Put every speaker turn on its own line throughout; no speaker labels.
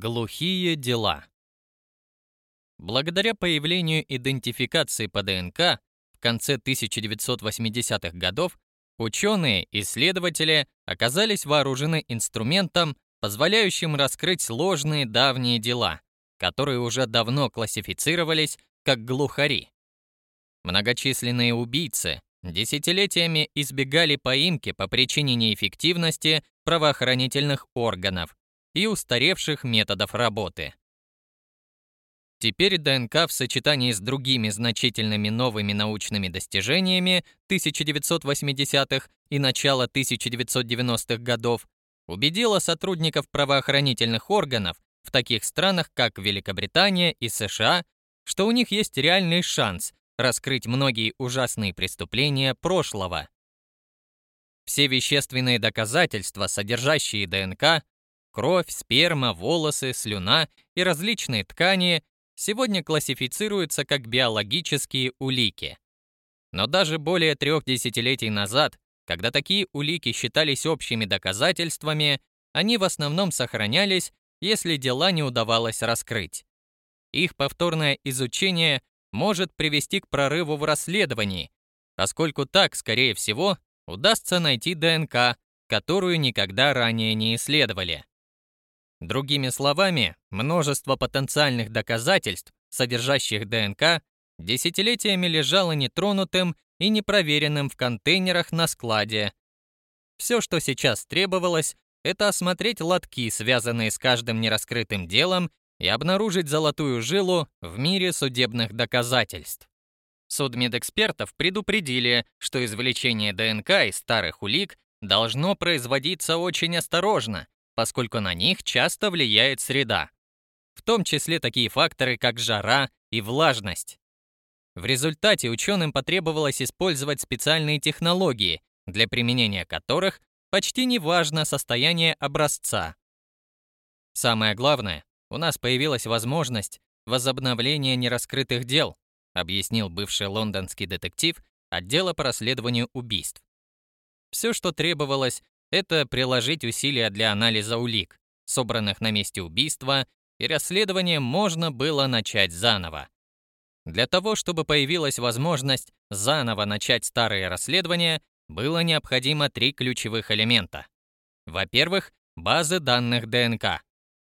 Глухие дела. Благодаря появлению идентификации по ДНК в конце 1980-х годов ученые, исследователи оказались вооружены инструментом, позволяющим раскрыть сложные давние дела, которые уже давно классифицировались как глухари. Многочисленные убийцы десятилетиями избегали поимки по причине неэффективности правоохранительных органов и устаревших методов работы. Теперь ДНК в сочетании с другими значительными новыми научными достижениями 1980-х и начала 1990-х годов убедила сотрудников правоохранительных органов в таких странах, как Великобритания и США, что у них есть реальный шанс раскрыть многие ужасные преступления прошлого. Все вещественные доказательства, содержащие ДНК, кровь, сперма, волосы, слюна и различные ткани сегодня классифицируются как биологические улики. Но даже более трех десятилетий назад, когда такие улики считались общими доказательствами, они в основном сохранялись, если дела не удавалось раскрыть. Их повторное изучение может привести к прорыву в расследовании, поскольку так, скорее всего, удастся найти ДНК, которую никогда ранее не исследовали. Другими словами, множество потенциальных доказательств, содержащих ДНК, десятилетиями лежало нетронутым и непроверенным в контейнерах на складе. Все, что сейчас требовалось, это осмотреть лотки, связанные с каждым нераскрытым делом, и обнаружить золотую жилу в мире судебных доказательств. Судмедэкспертов предупредили, что извлечение ДНК из старых улик должно производиться очень осторожно, поскольку на них часто влияет среда, в том числе такие факторы, как жара и влажность. В результате ученым потребовалось использовать специальные технологии, для применения которых почти не важно состояние образца. Самое главное, у нас появилась возможность возобновления нераскрытых дел, объяснил бывший лондонский детектив отдела по расследованию убийств. Все, что требовалось, это приложить усилия для анализа улик, собранных на месте убийства, и расследование можно было начать заново. Для того, чтобы появилась возможность заново начать старые расследования, было необходимо три ключевых элемента. Во-первых, базы данных ДНК.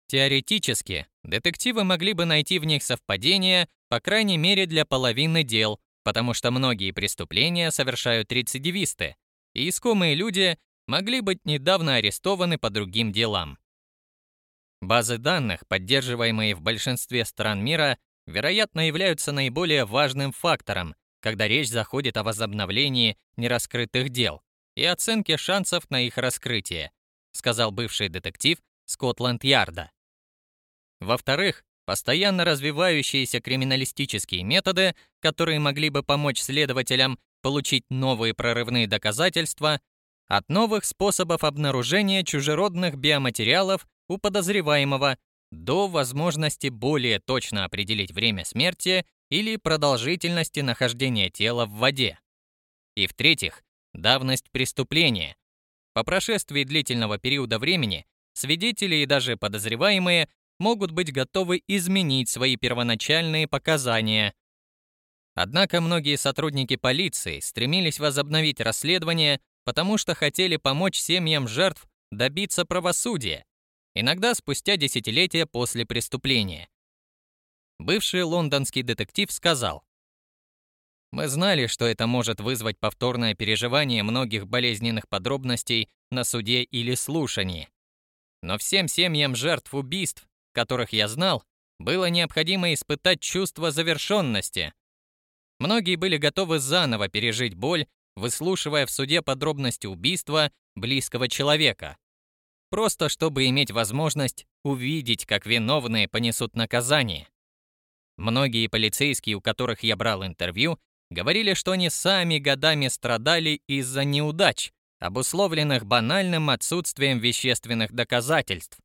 Теоретически, детективы могли бы найти в них совпадения, по крайней мере для половины дел, потому что многие преступления совершают рецидивисты, и искомые люди могли быть недавно арестованы по другим делам. Базы данных, поддерживаемые в большинстве стран мира, вероятно, являются наиболее важным фактором, когда речь заходит о возобновлении нераскрытых дел и оценке шансов на их раскрытие, сказал бывший детектив Скотланд-Ярда. Во-вторых, постоянно развивающиеся криминалистические методы, которые могли бы помочь следователям получить новые прорывные доказательства, от новых способов обнаружения чужеродных биоматериалов у подозреваемого до возможности более точно определить время смерти или продолжительности нахождения тела в воде. И в-третьих, давность преступления. По прошествии длительного периода времени свидетели и даже подозреваемые могут быть готовы изменить свои первоначальные показания. Однако многие сотрудники полиции стремились возобновить расследование потому что хотели помочь семьям жертв добиться правосудия, иногда спустя десятилетия после преступления. Бывший лондонский детектив сказал, «Мы знали, что это может вызвать повторное переживание многих болезненных подробностей на суде или слушании. Но всем семьям жертв убийств, которых я знал, было необходимо испытать чувство завершенности. Многие были готовы заново пережить боль выслушивая в суде подробности убийства близкого человека. Просто чтобы иметь возможность увидеть, как виновные понесут наказание. Многие полицейские, у которых я брал интервью, говорили, что они сами годами страдали из-за неудач, обусловленных банальным отсутствием вещественных доказательств.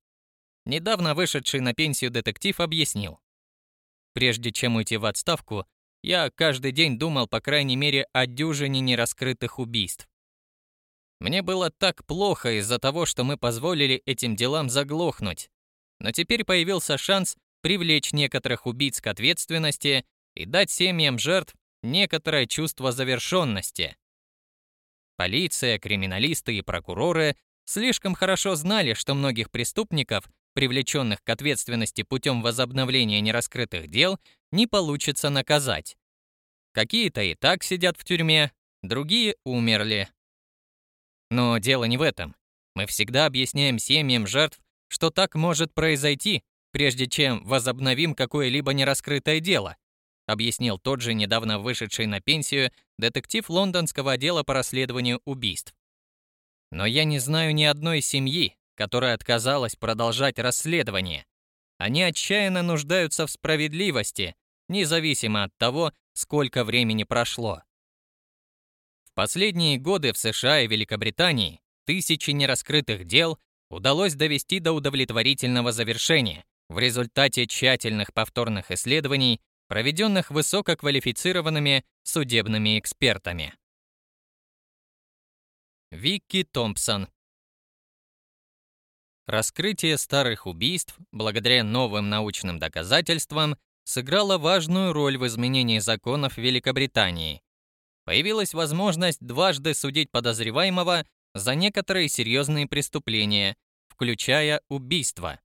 Недавно вышедший на пенсию детектив объяснил. Прежде чем уйти в отставку, я каждый день думал, по крайней мере, о дюжине нераскрытых убийств. Мне было так плохо из-за того, что мы позволили этим делам заглохнуть. но теперь появился шанс привлечь некоторых убийц к ответственности и дать семьям жертв некоторое чувство завершенности. Полиция, криминалисты и прокуроры слишком хорошо знали, что многих преступников, привлеченных к ответственности путем возобновления нераскрытых дел, не получится наказать. Какие-то и так сидят в тюрьме, другие умерли. Но дело не в этом. Мы всегда объясняем семьям жертв, что так может произойти, прежде чем возобновим какое-либо нераскрытое дело, объяснил тот же недавно вышедший на пенсию детектив лондонского отдела по расследованию убийств. Но я не знаю ни одной семьи, которая отказалась продолжать расследование. Они отчаянно нуждаются в справедливости, независимо от того, сколько времени прошло. В последние годы в США и Великобритании тысячи нераскрытых дел удалось довести до удовлетворительного завершения в результате тщательных повторных исследований проведенных высококвалифицированными судебными экспертами. Вики Томпсон Раскрытие старых убийств, благодаря новым научным доказательствам, сыграло важную роль в изменении законов Великобритании. Появилась возможность дважды судить подозреваемого за некоторые серьезные преступления, включая убийство.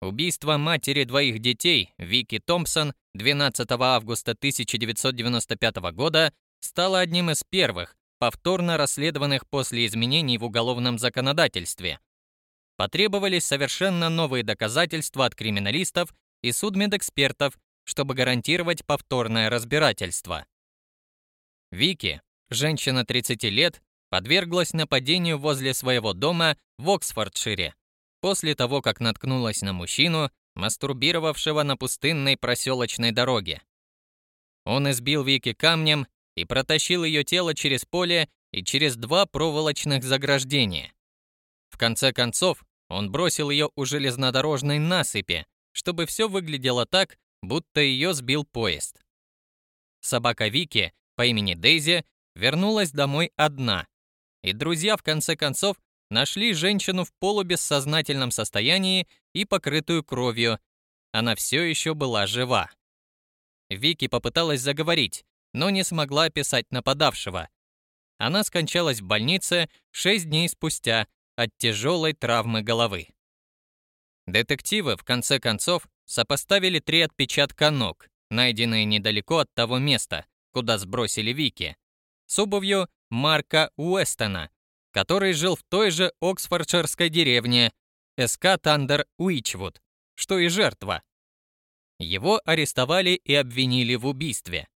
Убийство матери двоих детей, Вики Томпсон, 12 августа 1995 года, стало одним из первых, повторно расследованных после изменений в уголовном законодательстве. Потребовались совершенно новые доказательства от криминалистов и судмедэкспертов, чтобы гарантировать повторное разбирательство. Вики, женщина 30 лет, подверглась нападению возле своего дома в Оксфордшире после того, как наткнулась на мужчину, мастурбировавшего на пустынной проселочной дороге. Он избил Вики камнем и протащил ее тело через поле и через два проволочных заграждения. В конце концов, он бросил ее у железнодорожной насыпи, чтобы все выглядело так, будто ее сбил поезд. Собака Вики по имени Дейзи вернулась домой одна, и друзья в конце концов Нашли женщину в полубессознательном состоянии и покрытую кровью. Она все еще была жива. Вики попыталась заговорить, но не смогла описать нападавшего. Она скончалась в больнице 6 дней спустя от тяжелой травмы головы. Детективы, в конце концов, сопоставили три отпечатка ног, найденные недалеко от того места, куда сбросили Вики, с обувью Марка Уэстона, который жил в той же Оксфордширской деревне СК Тандер Уичвуд, что и жертва. Его арестовали и обвинили в убийстве.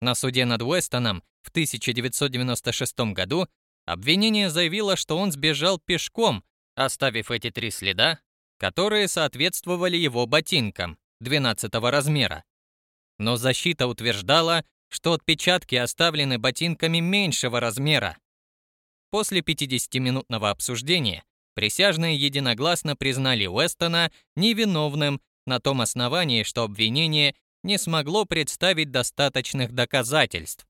На суде над Уэстоном в 1996 году обвинение заявило, что он сбежал пешком, оставив эти три следа, которые соответствовали его ботинкам 12 размера. Но защита утверждала, что отпечатки оставлены ботинками меньшего размера, После 50-минутного обсуждения присяжные единогласно признали Уэстона невиновным на том основании, что обвинение не смогло представить достаточных доказательств.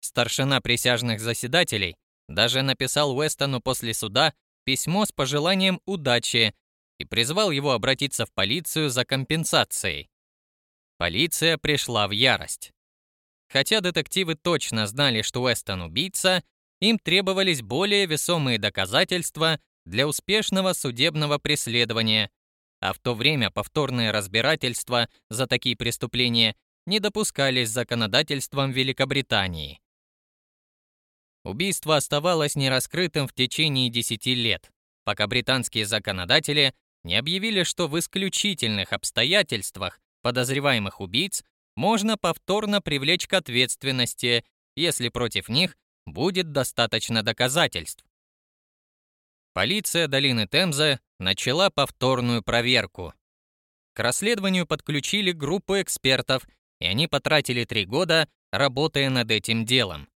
Старшина присяжных заседателей даже написал Уэстону после суда письмо с пожеланием удачи и призвал его обратиться в полицию за компенсацией. Полиция пришла в ярость. Хотя детективы точно знали, что Уэстон убийца, им требовались более весомые доказательства для успешного судебного преследования, а в то время повторные разбирательства за такие преступления не допускались законодательством Великобритании. Убийство оставалось нераскрытым в течение 10 лет, пока британские законодатели не объявили, что в исключительных обстоятельствах подозреваемых убийц можно повторно привлечь к ответственности, если против них будет достаточно доказательств. Полиция долины Темза начала повторную проверку. К расследованию подключили группу экспертов, и они потратили три года, работая над этим делом.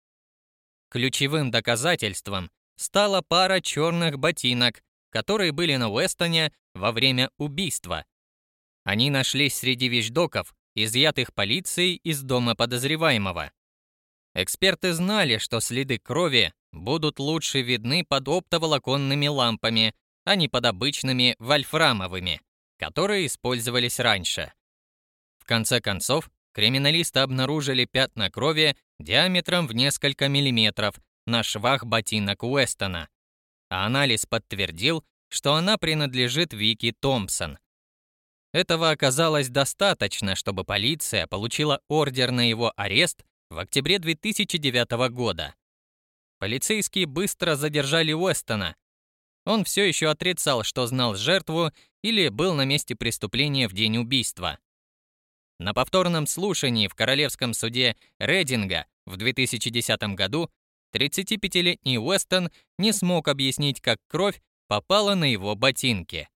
Ключевым доказательством стала пара черных ботинок, которые были на Уэстоне во время убийства. Они нашлись среди вещдоков, изъятых полицией из дома подозреваемого. Эксперты знали, что следы крови будут лучше видны под оптоволоконными лампами, а не под обычными вольфрамовыми, которые использовались раньше. В конце концов, криминалисты обнаружили пятна крови диаметром в несколько миллиметров на швах ботинок Уэстона, анализ подтвердил, что она принадлежит Вики Томпсон. Этого оказалось достаточно, чтобы полиция получила ордер на его арест в октябре 2009 года. Полицейские быстро задержали Уэстона. Он все еще отрицал, что знал жертву или был на месте преступления в день убийства. На повторном слушании в Королевском суде Рединга в 2010 году 35-летний Уэстон не смог объяснить, как кровь попала на его ботинки.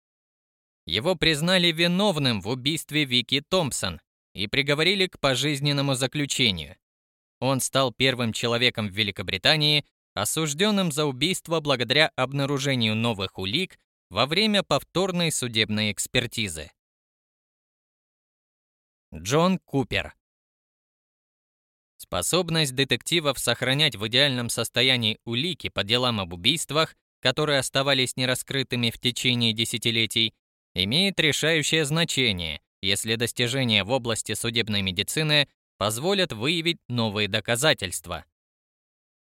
Его признали виновным в убийстве Вики Томпсон и приговорили к пожизненному заключению. Он стал первым человеком в Великобритании, осужденным за убийство благодаря обнаружению новых улик во время повторной судебной экспертизы. Джон Купер Способность детективов сохранять в идеальном состоянии улики по делам об убийствах, которые оставались нераскрытыми в течение десятилетий, имеет решающее значение, если достижения в области судебной медицины позволят выявить новые доказательства.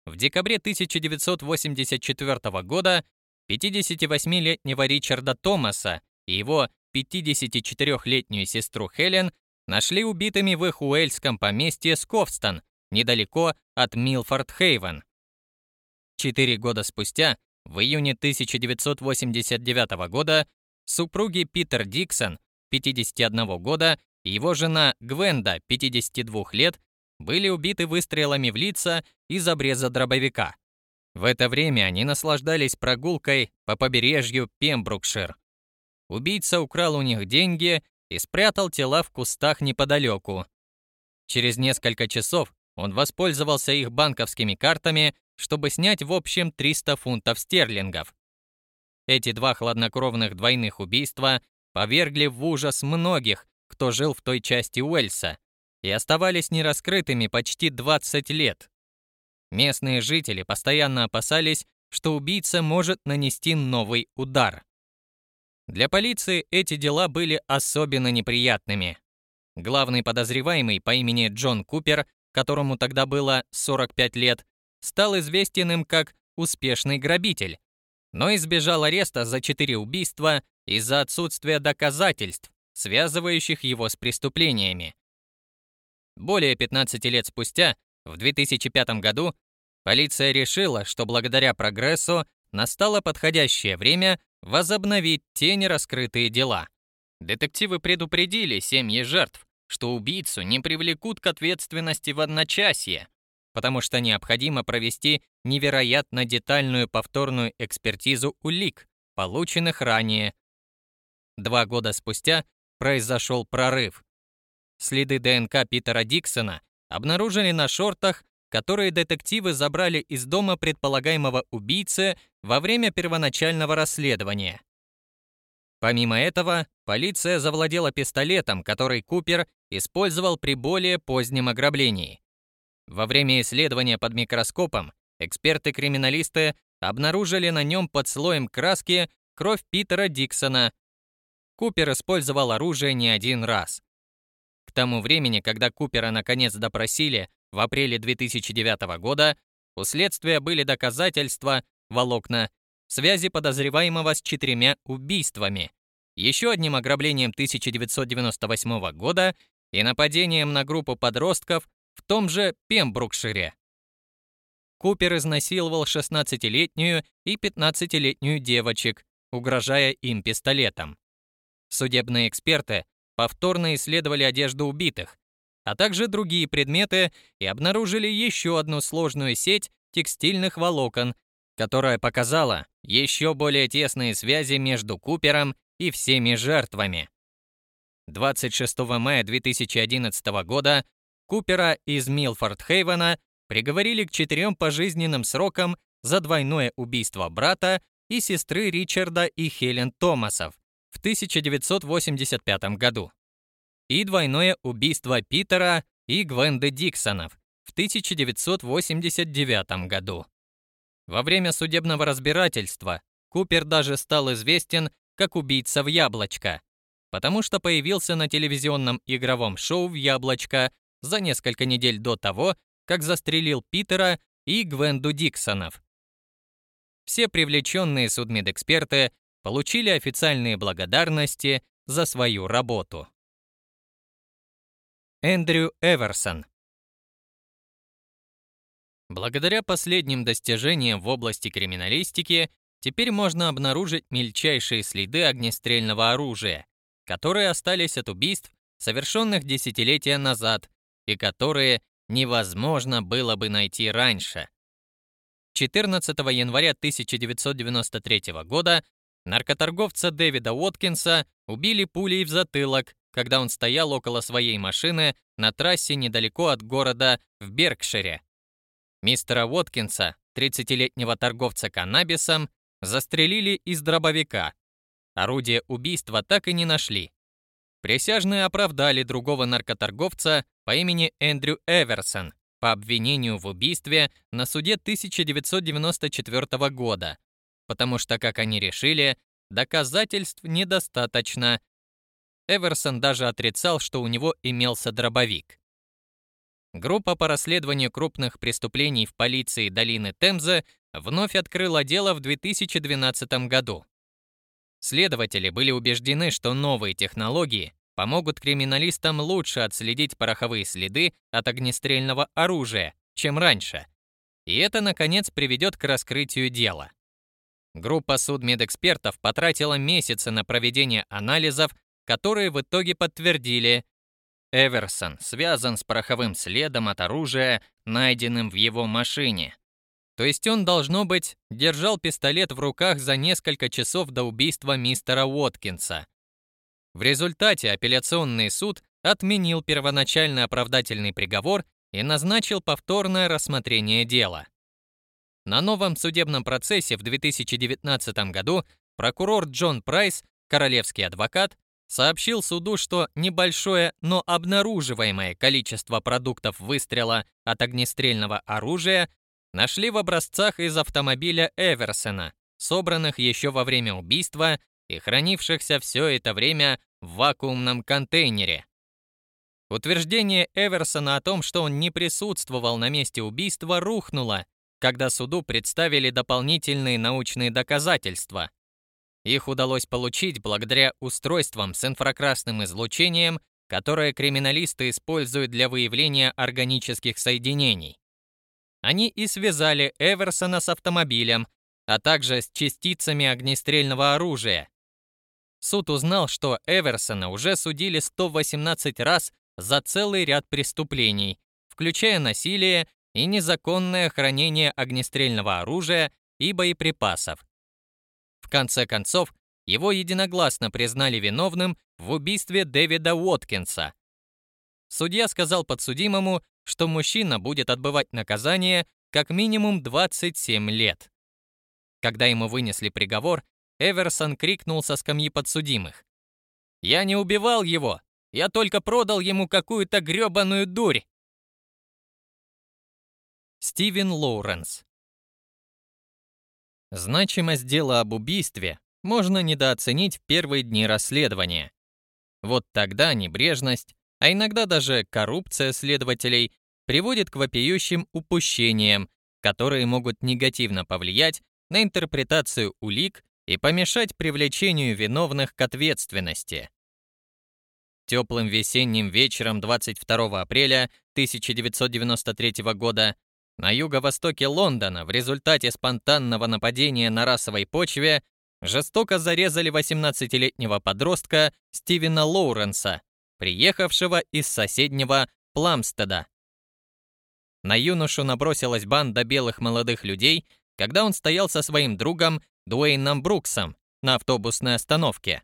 В декабре 1984 года 58-летнего Ричарда Томаса и его 54-летнюю сестру Хелен нашли убитыми в их уэльском поместье Сковстон, недалеко от Милфорд-Хейвен. Четыре года спустя, в июне 1989 года, супруги Питер Диксон, 51 года, и его жена Гвенда, 52 лет, были убиты выстрелами в лица из обреза дробовика. В это время они наслаждались прогулкой по побережью Пембрукшир. Убийца украл у них деньги и спрятал тела в кустах неподалеку. Через несколько часов он воспользовался их банковскими картами, чтобы снять в общем 300 фунтов стерлингов. Эти два хладнокровных двойных убийства повергли в ужас многих, кто жил в той части Уэльса, и оставались нераскрытыми почти 20 лет. Местные жители постоянно опасались, что убийца может нанести новый удар. Для полиции эти дела были особенно неприятными. Главный подозреваемый по имени Джон Купер, которому тогда было 45 лет, стал известен им как успешный грабитель, но избежал ареста за четыре убийства из-за отсутствия доказательств, связывающих его с преступлениями. Более 15 лет спустя, в 2005 году, полиция решила, что благодаря прогрессу настало подходящее время возобновить те нераскрытые дела. Детективы предупредили семьи жертв, что убийцу не привлекут к ответственности в одночасье, потому что необходимо провести невероятно детальную повторную экспертизу улик, полученных ранее. Два года спустя произошел прорыв. Следы ДНК Питера Диксона обнаружили на шортах, которые детективы забрали из дома предполагаемого убийцы во время первоначального расследования. Помимо этого, полиция завладела пистолетом, который Купер использовал при более позднем ограблении. Во время исследования под микроскопом эксперты-криминалисты обнаружили на нем под слоем краски кровь Питера Диксона. Купер использовал оружие не один раз. К тому времени, когда Купера наконец допросили в апреле 2009 года, у следствия были доказательства, волокна, связи подозреваемого с четырьмя убийствами, еще одним ограблением 1998 года и нападением на группу подростков в том же Пембрукшире. Купер изнасиловал 16-летнюю и 15-летнюю девочек, угрожая им пистолетом. Судебные эксперты повторно исследовали одежду убитых, а также другие предметы и обнаружили еще одну сложную сеть текстильных волокон, которая показала еще более тесные связи между Купером и всеми жертвами. 26 мая 2011 года Купера из Милфорд-Хейвена приговорили к четырем пожизненным срокам за двойное убийство брата и сестры Ричарда и Хелен Томасов в 1985 году и двойное убийство Питера и Гвенды Диксонов в 1989 году. Во время судебного разбирательства Купер даже стал известен как убийца в яблочко, потому что появился на телевизионном игровом шоу в яблочко за несколько недель до того, как застрелил Питера и Гвенду Диксонов. Все привлеченные судмедэксперты получили официальные благодарности за свою работу. Эндрю Эверсон Благодаря последним достижениям в области криминалистики теперь можно обнаружить мельчайшие следы огнестрельного оружия, которые остались от убийств, совершенных десятилетия назад, и которые невозможно было бы найти раньше. 14 января 1993 года наркоторговца Дэвида Уоткинса убили пулей в затылок, когда он стоял около своей машины на трассе недалеко от города в Беркшире. Мистера Уоткинса, 30-летнего торговца каннабисом, застрелили из дробовика. Орудие убийства так и не нашли. Присяжные оправдали другого наркоторговца по имени Эндрю Эверсон по обвинению в убийстве на суде 1994 года, потому что, как они решили, доказательств недостаточно. Эверсон даже отрицал, что у него имелся дробовик. Группа по расследованию крупных преступлений в полиции долины Темза вновь открыла дело в 2012 году. Следователи были убеждены, что новые технологии помогут криминалистам лучше отследить пороховые следы от огнестрельного оружия, чем раньше. И это, наконец, приведет к раскрытию дела. Группа судмедэкспертов потратила месяцы на проведение анализов, которые в итоге подтвердили, Эверсон связан с пороховым следом от оружия, найденным в его машине. То есть он, должно быть, держал пистолет в руках за несколько часов до убийства мистера Уоткинса. В результате апелляционный суд отменил первоначальный оправдательный приговор и назначил повторное рассмотрение дела. На новом судебном процессе в 2019 году прокурор Джон Прайс, королевский адвокат, сообщил суду, что небольшое, но обнаруживаемое количество продуктов выстрела от огнестрельного оружия нашли в образцах из автомобиля Эверсона, собранных еще во время убийства и хранившихся все это время в вакуумном контейнере. Утверждение Эверсона о том, что он не присутствовал на месте убийства, рухнуло, когда суду представили дополнительные научные доказательства. Их удалось получить благодаря устройствам с инфракрасным излучением, которые криминалисты используют для выявления органических соединений. Они и связали Эверсона с автомобилем, а также с частицами огнестрельного оружия. Суд узнал, что Эверсона уже судили 118 раз за целый ряд преступлений, включая насилие и незаконное хранение огнестрельного оружия и боеприпасов. Конце концов, его единогласно признали виновным в убийстве Дэвида Уоткинса. Судья сказал подсудимому, что мужчина будет отбывать наказание как минимум 27 лет. Когда ему вынесли приговор, Эверсон крикнул со скамьи подсудимых. «Я не убивал его! Я только продал ему какую-то грёбаную дурь!» Стивен Лоуренс Значимость дела об убийстве можно недооценить в первые дни расследования. Вот тогда небрежность, а иногда даже коррупция следователей приводит к вопиющим упущениям, которые могут негативно повлиять на интерпретацию улик и помешать привлечению виновных к ответственности. Теплым весенним вечером 22 апреля 1993 года на юго-востоке Лондона в результате спонтанного нападения на расовой почве жестоко зарезали 18-летнего подростка Стивена Лоуренса, приехавшего из соседнего Пламстеда. На юношу набросилась банда белых молодых людей, когда он стоял со своим другом Дуэйном Бруксом на автобусной остановке.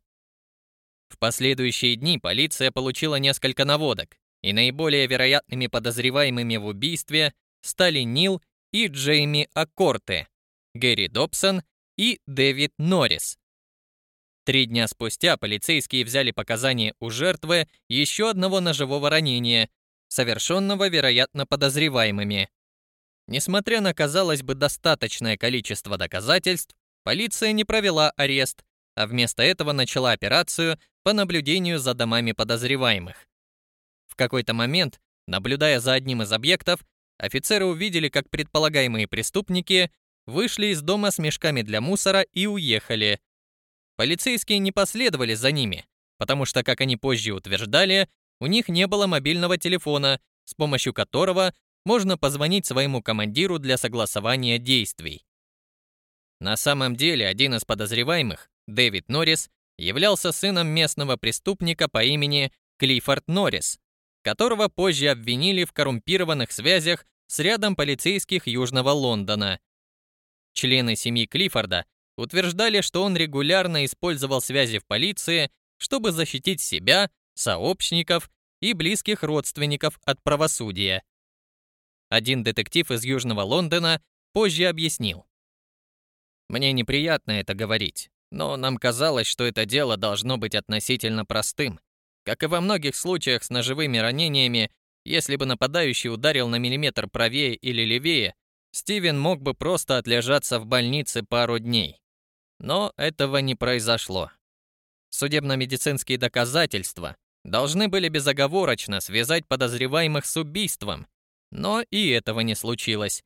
В последующие дни полиция получила несколько наводок, и наиболее вероятными подозреваемыми в убийстве стали Нил и Джейми Аккорте, Гэри Добсон и Дэвид Норрис. Три дня спустя полицейские взяли показания у жертвы еще одного ножевого ранения, совершенного, вероятно, подозреваемыми. Несмотря на, казалось бы, достаточное количество доказательств, полиция не провела арест, а вместо этого начала операцию по наблюдению за домами подозреваемых. В какой-то момент, наблюдая за одним из объектов, офицеры увидели, как предполагаемые преступники вышли из дома с мешками для мусора и уехали. Полицейские не последовали за ними, потому что, как они позже утверждали, у них не было мобильного телефона, с помощью которого можно позвонить своему командиру для согласования действий. На самом деле, один из подозреваемых, Дэвид Норрис, являлся сыном местного преступника по имени Клиффорд Норрис, которого позже обвинили в коррумпированных связях с рядом полицейских Южного Лондона. Члены семьи Клиффорда утверждали, что он регулярно использовал связи в полиции, чтобы защитить себя, сообщников и близких родственников от правосудия. Один детектив из Южного Лондона позже объяснил. «Мне неприятно это говорить, но нам казалось, что это дело должно быть относительно простым. Как и во многих случаях с ножевыми ранениями, если бы нападающий ударил на миллиметр правее или левее, Стивен мог бы просто отлежаться в больнице пару дней. Но этого не произошло. Судебно-медицинские доказательства должны были безоговорочно связать подозреваемых с убийством, но и этого не случилось.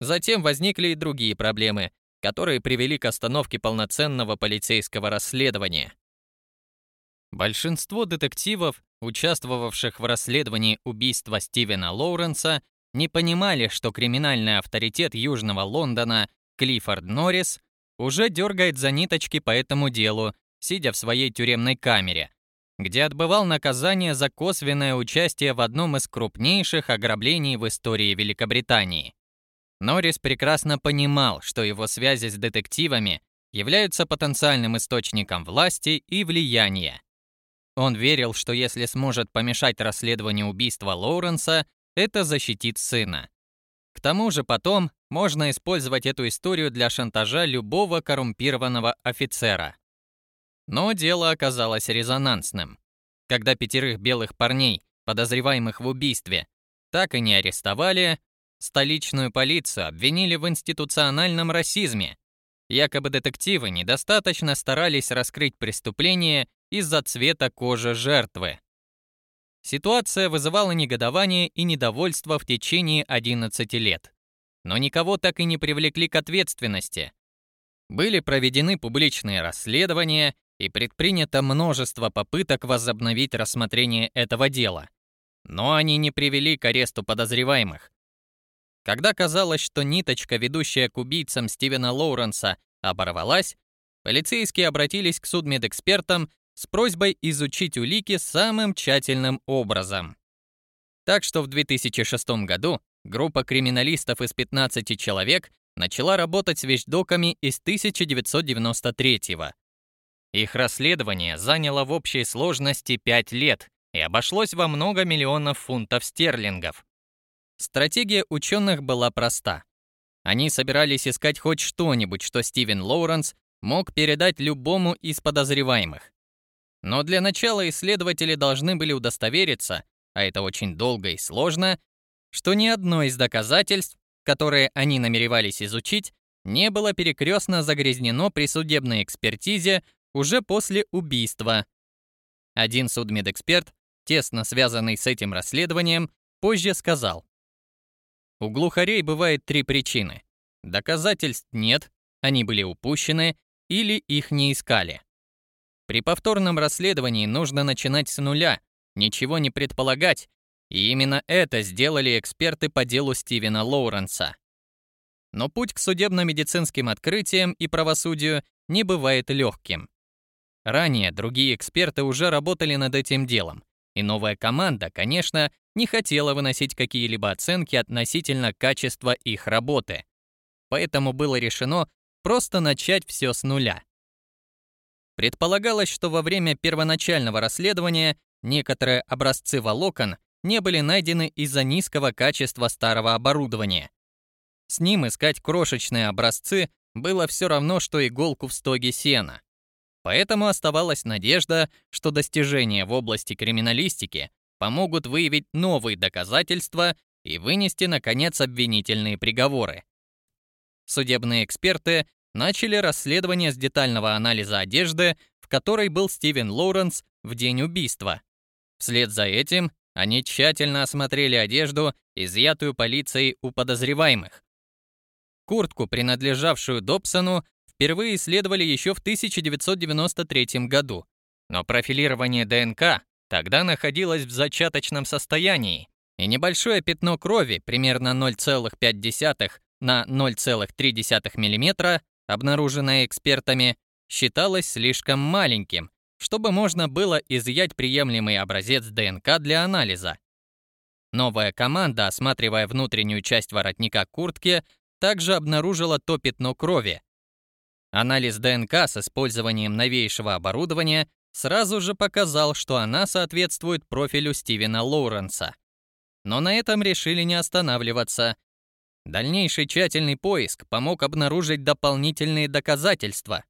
Затем возникли и другие проблемы, которые привели к остановке полноценного полицейского расследования. Большинство детективов, участвовавших в расследовании убийства Стивена Лоуренса, не понимали, что криминальный авторитет Южного Лондона Клиффорд Норрис уже дергает за ниточки по этому делу, сидя в своей тюремной камере, где отбывал наказание за косвенное участие в одном из крупнейших ограблений в истории Великобритании. Норрис прекрасно понимал, что его связи с детективами являются потенциальным источником власти и влияния. Он верил, что если сможет помешать расследованию убийства Лоуренса, это защитит сына. К тому же потом можно использовать эту историю для шантажа любого коррумпированного офицера. Но дело оказалось резонансным. Когда пятерых белых парней, подозреваемых в убийстве, так и не арестовали, столичную полицию обвинили в институциональном расизме. Якобы детективы недостаточно старались раскрыть преступление из-за цвета кожи жертвы. Ситуация вызывала негодование и недовольство в течение 11 лет. Но никого так и не привлекли к ответственности. Были проведены публичные расследования и предпринято множество попыток возобновить рассмотрение этого дела. Но они не привели к аресту подозреваемых. Когда казалось, что ниточка, ведущая к убийцам Стивена Лоуренса, оборвалась, полицейские обратились к судмедэкспертам с просьбой изучить улики самым тщательным образом. Так что в 2006 году группа криминалистов из 15 человек начала работать с вещдоками из 1993 -го. Их расследование заняло в общей сложности 5 лет и обошлось во много миллионов фунтов стерлингов. Стратегия ученых была проста. Они собирались искать хоть что-нибудь, что Стивен Лоуренс мог передать любому из подозреваемых. Но для начала исследователи должны были удостовериться, а это очень долго и сложно, что ни одно из доказательств, которые они намеревались изучить, не было перекрестно загрязнено при судебной экспертизе уже после убийства. Один судмедэксперт, тесно связанный с этим расследованием, позже сказал, «У глухарей бывает три причины. Доказательств нет, они были упущены или их не искали. При повторном расследовании нужно начинать с нуля, ничего не предполагать, и именно это сделали эксперты по делу Стивена Лоуренса. Но путь к судебно-медицинским открытиям и правосудию не бывает легким. Ранее другие эксперты уже работали над этим делом, и новая команда, конечно, не хотела выносить какие-либо оценки относительно качества их работы. Поэтому было решено просто начать все с нуля. Предполагалось, что во время первоначального расследования некоторые образцы волокон не были найдены из-за низкого качества старого оборудования. С ним искать крошечные образцы было все равно, что иголку в стоге сена. Поэтому оставалась надежда, что достижения в области криминалистики помогут выявить новые доказательства и вынести, наконец, обвинительные приговоры. Судебные эксперты начали расследование с детального анализа одежды, в которой был Стивен Лоуренс в день убийства. Вслед за этим они тщательно осмотрели одежду, изъятую полицией у подозреваемых. Куртку, принадлежавшую Добсону, впервые исследовали еще в 1993 году, но профилирование ДНК тогда находилось в зачаточном состоянии, и небольшое пятно крови, примерно 0,5 на 0,3 мм, обнаруженное экспертами, считалось слишком маленьким, чтобы можно было изъять приемлемый образец ДНК для анализа. Новая команда, осматривая внутреннюю часть воротника куртки, также обнаружила то пятно крови. Анализ ДНК с использованием новейшего оборудования сразу же показал, что она соответствует профилю Стивена Лоуренса. Но на этом решили не останавливаться. Дальнейший тщательный поиск помог обнаружить дополнительные доказательства.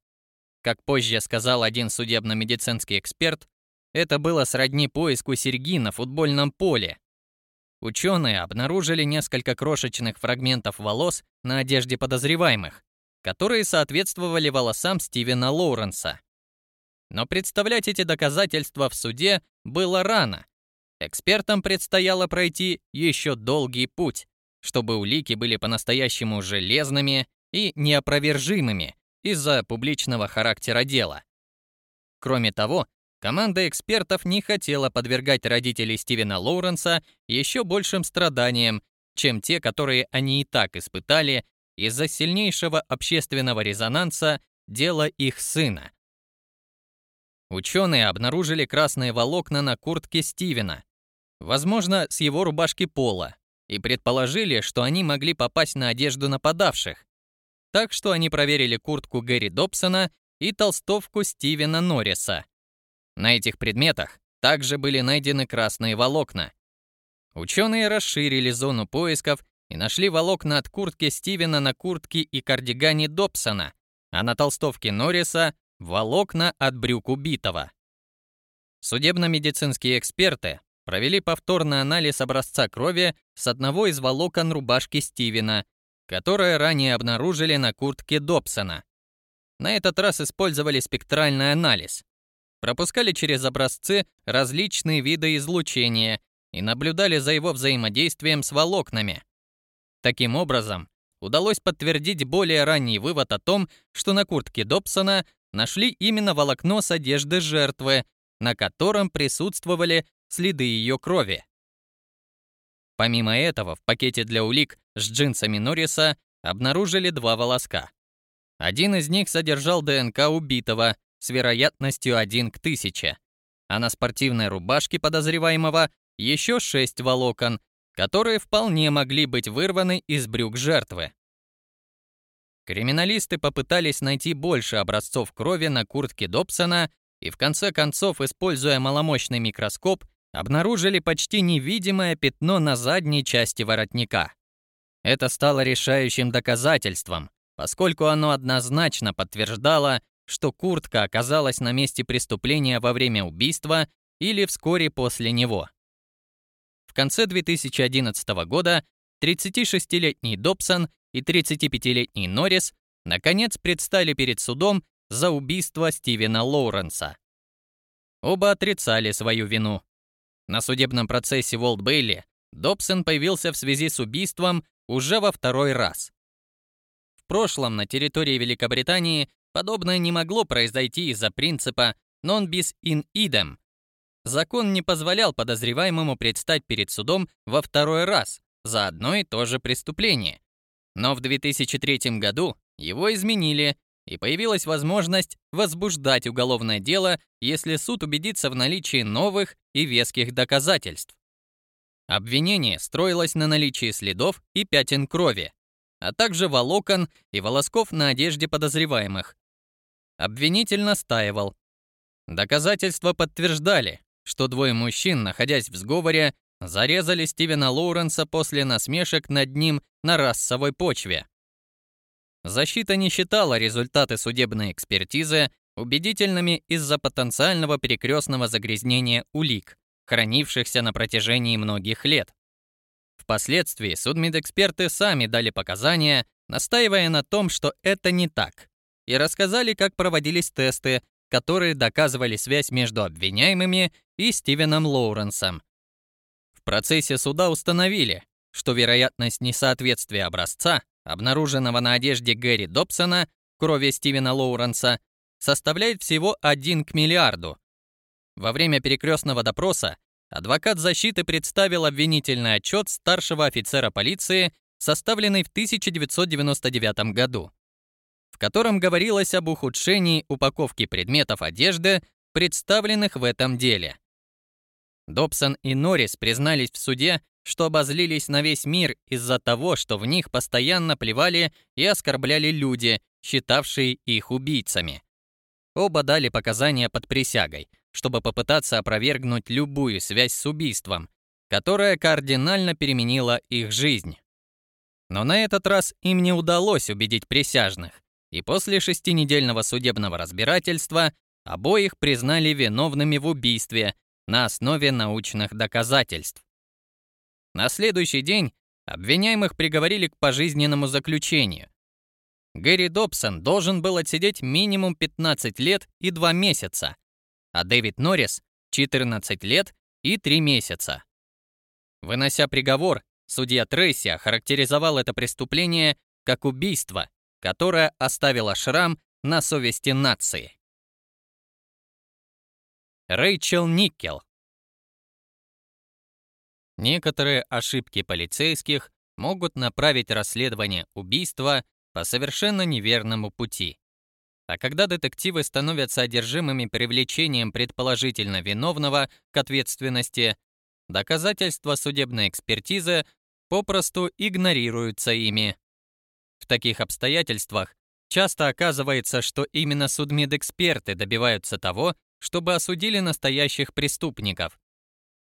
Как позже сказал один судебно-медицинский эксперт, это было сродни поиску серьги на футбольном поле. Ученые обнаружили несколько крошечных фрагментов волос на одежде подозреваемых, которые соответствовали волосам Стивена Лоуренса. Но представлять эти доказательства в суде было рано. Экспертам предстояло пройти еще долгий путь, чтобы улики были по-настоящему железными и неопровержимыми из-за публичного характера дела. Кроме того, команда экспертов не хотела подвергать родителей Стивена Лоуренса еще большим страданиям, чем те, которые они и так испытали из-за сильнейшего общественного резонанса дела их сына. Ученые обнаружили красные волокна на куртке Стивена, возможно, с его рубашки пола, и предположили, что они могли попасть на одежду нападавших. Так что они проверили куртку Гэри Добсона и толстовку Стивена Норриса. На этих предметах также были найдены красные волокна. Ученые расширили зону поисков и нашли волокна от куртки Стивена на куртке и кардигане Добсона, а на толстовке Норриса Волокна от брюк убитого. Судебно-медицинские эксперты провели повторный анализ образца крови с одного из волокон рубашки Стивена, которое ранее обнаружили на куртке Добсона. На этот раз использовали спектральный анализ. Пропускали через образцы различные виды излучения и наблюдали за его взаимодействием с волокнами. Таким образом, удалось подтвердить более ранний вывод о том, что на куртке Добсона нашли именно волокно с одежды жертвы, на котором присутствовали следы ее крови. Помимо этого, в пакете для улик с джинсами Норриса обнаружили два волоска. Один из них содержал ДНК убитого с вероятностью 1 к 1000, а на спортивной рубашке подозреваемого еще шесть волокон, которые вполне могли быть вырваны из брюк жертвы. Криминалисты попытались найти больше образцов крови на куртке Добсона и в конце концов, используя маломощный микроскоп, обнаружили почти невидимое пятно на задней части воротника. Это стало решающим доказательством, поскольку оно однозначно подтверждало, что куртка оказалась на месте преступления во время убийства или вскоре после него. В конце 2011 года 36-летний Добсон и 35-летний Норрис наконец предстали перед судом за убийство Стивена Лоуренса. Оба отрицали свою вину. На судебном процессе Волт Бейли Добсон появился в связи с убийством уже во второй раз. В прошлом на территории Великобритании подобное не могло произойти из-за принципа non bis in idem. Закон не позволял подозреваемому предстать перед судом во второй раз за одно и то же преступление. Но в 2003 году его изменили, и появилась возможность возбуждать уголовное дело, если суд убедится в наличии новых и веских доказательств. Обвинение строилось на наличии следов и пятен крови, а также волокон и волосков на одежде подозреваемых. Обвинитель настаивал. Доказательства подтверждали, что двое мужчин, находясь в сговоре, зарезали Стивена Лоуренса после насмешек над ним на расовой почве. Защита не считала результаты судебной экспертизы убедительными из-за потенциального перекрестного загрязнения улик, хранившихся на протяжении многих лет. Впоследствии судмедэксперты сами дали показания, настаивая на том, что это не так, и рассказали, как проводились тесты, которые доказывали связь между обвиняемыми и Стивеном Лоуренсом. В процессе суда установили, что вероятность несоответствия образца, обнаруженного на одежде Гэри Добсона, крови Стивена Лоуренса, составляет всего 1 к миллиарду. Во время перекрестного допроса адвокат защиты представил обвинительный отчет старшего офицера полиции, составленный в 1999 году, в котором говорилось об ухудшении упаковки предметов одежды, представленных в этом деле. Добсон и Норрис признались в суде, что обозлились на весь мир из-за того, что в них постоянно плевали и оскорбляли люди, считавшие их убийцами. Оба дали показания под присягой, чтобы попытаться опровергнуть любую связь с убийством, которая кардинально переменила их жизнь. Но на этот раз им не удалось убедить присяжных, и после шестинедельного судебного разбирательства обоих признали виновными в убийстве на основе научных доказательств. На следующий день обвиняемых приговорили к пожизненному заключению, Гэри Добсон должен был отсидеть минимум 15 лет и 2 месяца, а Дэвид Норрис — 14 лет и 3 месяца. Вынося приговор, судья Трейси охарактеризовал это преступление как убийство, которое оставило шрам на совести нации. Рэйчел Никкел Некоторые ошибки полицейских могут направить расследование убийства по совершенно неверному пути. А когда детективы становятся одержимыми привлечением предположительно виновного к ответственности, доказательства судебной экспертизы попросту игнорируются ими. В таких обстоятельствах часто оказывается, что именно судмедэксперты добиваются того, чтобы осудили настоящих преступников.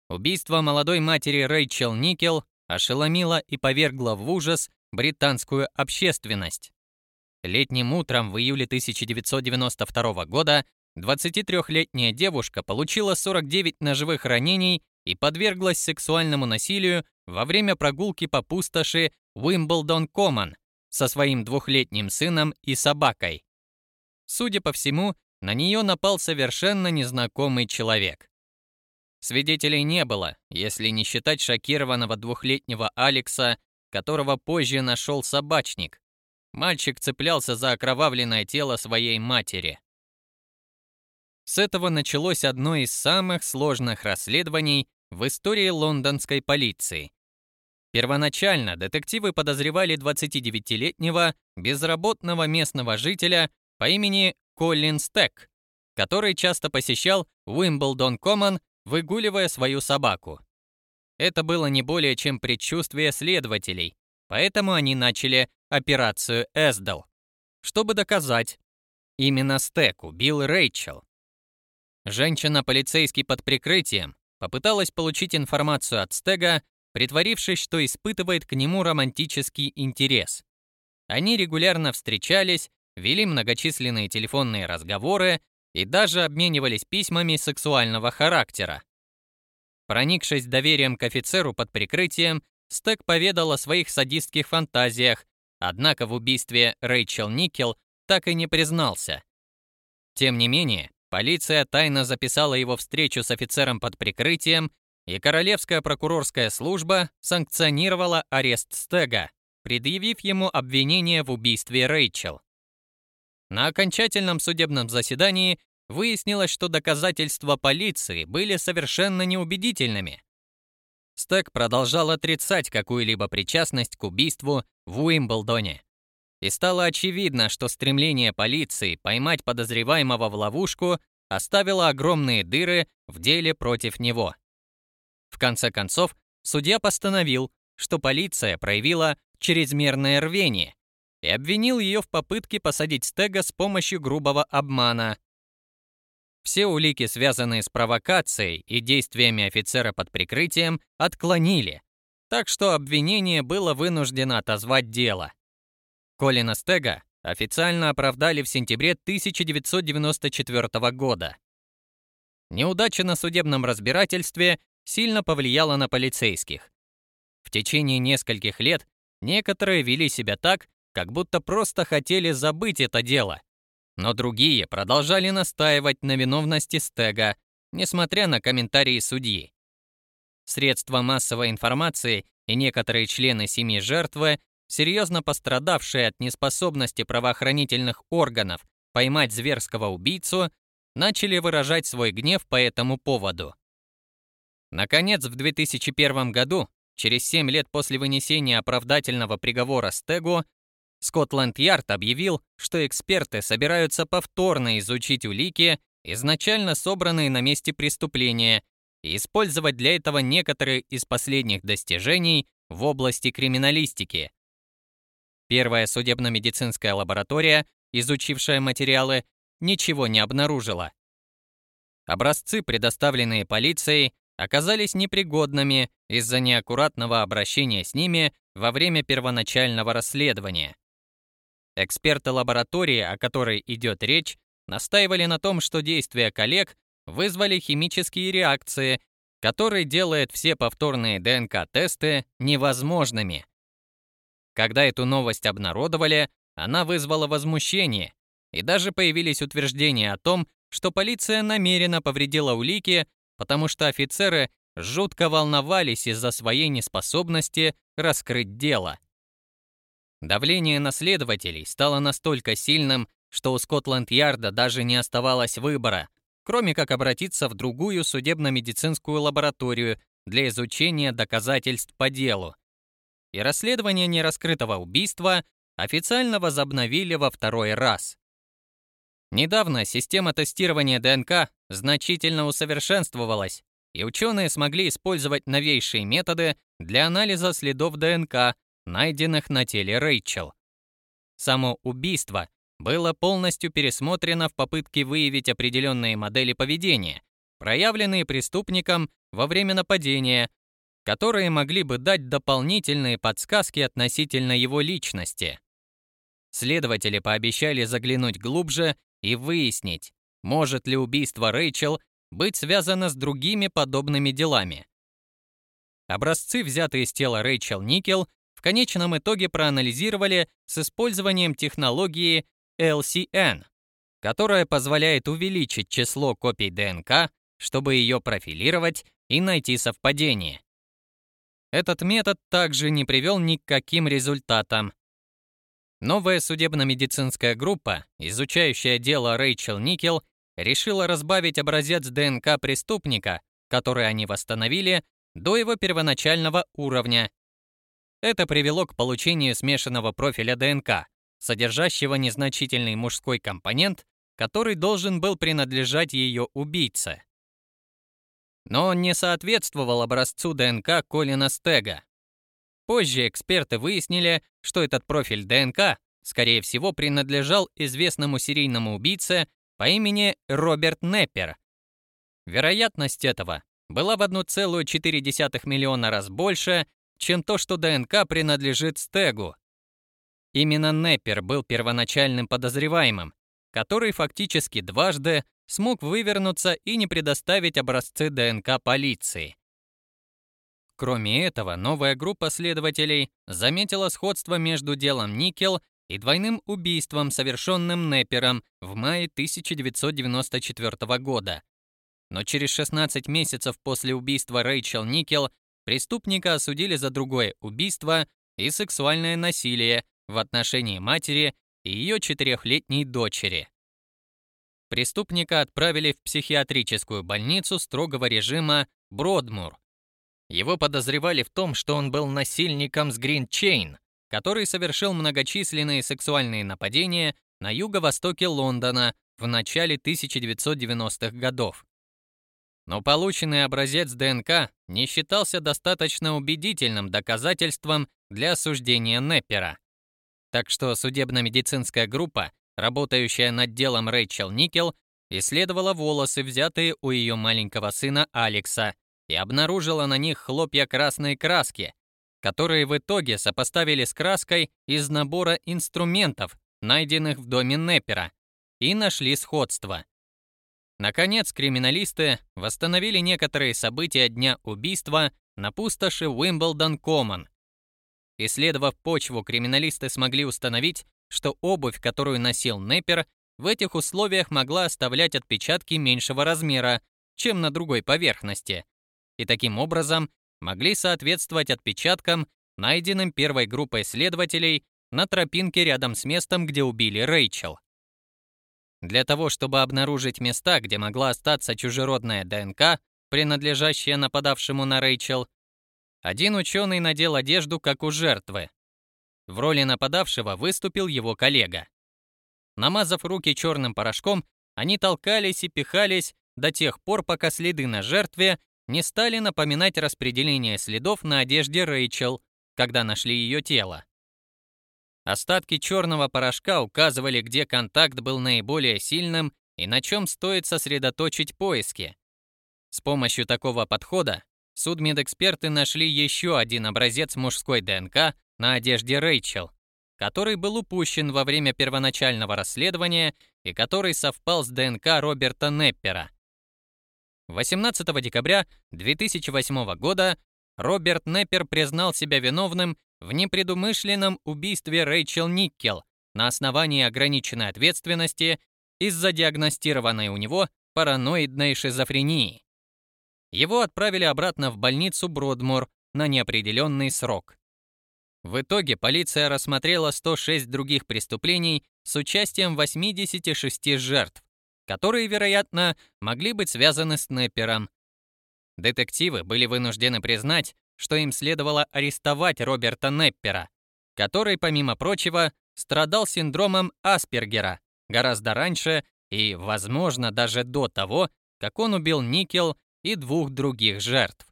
Убийство молодой матери Рэйчел Никел ошеломило и повергло в ужас британскую общественность. Летним утром в июле 1992 года 23-летняя девушка получила 49 ножевых ранений и подверглась сексуальному насилию во время прогулки по пустоши Уимблдон-Коммон со своим двухлетним сыном и собакой. Судя по всему, на нее напал совершенно незнакомый человек. Свидетелей не было, если не считать шокированного двухлетнего Алекса которого позже нашел собачник. Мальчик цеплялся за окровавленное тело своей матери. С этого началось одно из самых сложных расследований в истории лондонской полиции. Первоначально детективы подозревали 29-летнего безработного местного жителя по имени Коллин Стек, который часто посещал Уимблдон Коммон, выгуливая свою собаку. Это было не более чем предчувствие следователей, поэтому они начали операцию Эсдал, чтобы доказать, именно Стек убил Рэйчел. Женщина-полицейский под прикрытием попыталась получить информацию от Стега, притворившись, что испытывает к нему романтический интерес. Они регулярно встречались, вели многочисленные телефонные разговоры и даже обменивались письмами сексуального характера. Проникшись доверием к офицеру под прикрытием, Стэк поведал о своих садистских фантазиях, однако в убийстве Рэйчел Никел так и не признался. Тем не менее, полиция тайно записала его встречу с офицером под прикрытием, и Королевская прокурорская служба санкционировала арест Стега, предъявив ему обвинение в убийстве Рэйчел. На окончательном судебном заседании выяснилось, что доказательства полиции были совершенно неубедительными. Стэк продолжал отрицать какую-либо причастность к убийству в Уимблдоне. И стало очевидно, что стремление полиции поймать подозреваемого в ловушку оставило огромные дыры в деле против него. В конце концов, судья постановил, что полиция проявила чрезмерное рвение и обвинил ее в попытке посадить Стега с помощью грубого обмана, все улики, связанные с провокацией и действиями офицера под прикрытием, отклонили, так что обвинение было вынуждено отозвать дело. Колина Стега официально оправдали в сентябре 1994 года. Неудача на судебном разбирательстве сильно повлияла на полицейских. В течение нескольких лет некоторые вели себя так, как будто просто хотели забыть это дело но другие продолжали настаивать на виновности Стега, несмотря на комментарии судьи. Средства массовой информации и некоторые члены семьи жертвы, серьезно пострадавшие от неспособности правоохранительных органов поймать зверского убийцу, начали выражать свой гнев по этому поводу. Наконец, в 2001 году, через 7 лет после вынесения оправдательного приговора Стегу, Скотланд-Ярд объявил, что эксперты собираются повторно изучить улики, изначально собранные на месте преступления, и использовать для этого некоторые из последних достижений в области криминалистики. Первая судебно-медицинская лаборатория, изучившая материалы, ничего не обнаружила. Образцы, предоставленные полицией, оказались непригодными из-за неаккуратного обращения с ними во время первоначального расследования. Эксперты лаборатории, о которой идет речь, настаивали на том, что действия коллег вызвали химические реакции, которые делают все повторные ДНК-тесты невозможными. Когда эту новость обнародовали, она вызвала возмущение, и даже появились утверждения о том, что полиция намеренно повредила улики, потому что офицеры жутко волновались из-за своей неспособности раскрыть дело. Давление на следователей стало настолько сильным, что у Скотланд-Ярда даже не оставалось выбора, кроме как обратиться в другую судебно-медицинскую лабораторию для изучения доказательств по делу. И расследование нераскрытого убийства официально возобновили во второй раз. Недавно система тестирования ДНК значительно усовершенствовалась, и ученые смогли использовать новейшие методы для анализа следов ДНК, найденных на теле Рэйчел. Само убийство было полностью пересмотрено в попытке выявить определенные модели поведения, проявленные преступником во время нападения, которые могли бы дать дополнительные подсказки относительно его личности. Следователи пообещали заглянуть глубже и выяснить, может ли убийство Рэйчел быть связано с другими подобными делами. Образцы, взятые из тела Рэйчел Никел, в конечном итоге проанализировали с использованием технологии LCN, которая позволяет увеличить число копий ДНК, чтобы ее профилировать и найти совпадение. Этот метод также не привел ни к каким результатам. Новая судебно-медицинская группа, изучающая дело Рэйчел Никел, решила разбавить образец ДНК преступника, который они восстановили, до его первоначального уровня. Это привело к получению смешанного профиля ДНК, содержащего незначительный мужской компонент, который должен был принадлежать ее убийце. Но он не соответствовал образцу ДНК Колина Стега. Позже эксперты выяснили, что этот профиль ДНК, скорее всего, принадлежал известному серийному убийце по имени Роберт Неппер. Вероятность этого была в 1,4 миллиона раз больше, чем то, что ДНК принадлежит Стегу, Именно Неппер был первоначальным подозреваемым, который фактически дважды смог вывернуться и не предоставить образцы ДНК полиции. Кроме этого, новая группа следователей заметила сходство между делом Никел и двойным убийством, совершенным Неппером в мае 1994 года. Но через 16 месяцев после убийства Рэйчел Никел преступника осудили за другое убийство и сексуальное насилие, в отношении матери и ее четырехлетней дочери. Преступника отправили в психиатрическую больницу строгого режима Бродмур. Его подозревали в том, что он был насильником с Гринчейн, который совершил многочисленные сексуальные нападения на юго-востоке Лондона в начале 1990-х годов. Но полученный образец ДНК не считался достаточно убедительным доказательством для осуждения Неппера. Так что судебно-медицинская группа, работающая над делом Рэйчел Никел, исследовала волосы, взятые у ее маленького сына Алекса, и обнаружила на них хлопья красной краски, которые в итоге сопоставили с краской из набора инструментов, найденных в доме Неппера, и нашли сходство. Наконец, криминалисты восстановили некоторые события дня убийства на пустоши Уимблдон-Коммон, Исследовав почву, криминалисты смогли установить, что обувь, которую носил Неппер, в этих условиях могла оставлять отпечатки меньшего размера, чем на другой поверхности, и таким образом могли соответствовать отпечаткам, найденным первой группой следователей на тропинке рядом с местом, где убили Рэйчел. Для того, чтобы обнаружить места, где могла остаться чужеродная ДНК, принадлежащая нападавшему на Рэйчел, один ученый надел одежду, как у жертвы. В роли нападавшего выступил его коллега. Намазав руки черным порошком, они толкались и пихались до тех пор, пока следы на жертве не стали напоминать распределение следов на одежде Рэйчел, когда нашли ее тело. Остатки черного порошка указывали, где контакт был наиболее сильным и на чем стоит сосредоточить поиски. С помощью такого подхода судмедэксперты нашли еще один образец мужской ДНК на одежде Рэйчел, который был упущен во время первоначального расследования и который совпал с ДНК Роберта Неппера. 18 декабря 2008 года Роберт Неппер признал себя виновным в непредумышленном убийстве Рэйчел Никкел на основании ограниченной ответственности из-за диагностированной у него параноидной шизофрении. Его отправили обратно в больницу Бродмор на неопределенный срок. В итоге полиция рассмотрела 106 других преступлений с участием 86 жертв, которые, вероятно, могли быть связаны с Неппером. Детективы были вынуждены признать, что им следовало арестовать Роберта Неппера, который, помимо прочего, страдал синдромом Аспергера гораздо раньше и, возможно, даже до того, как он убил Никел и двух других жертв.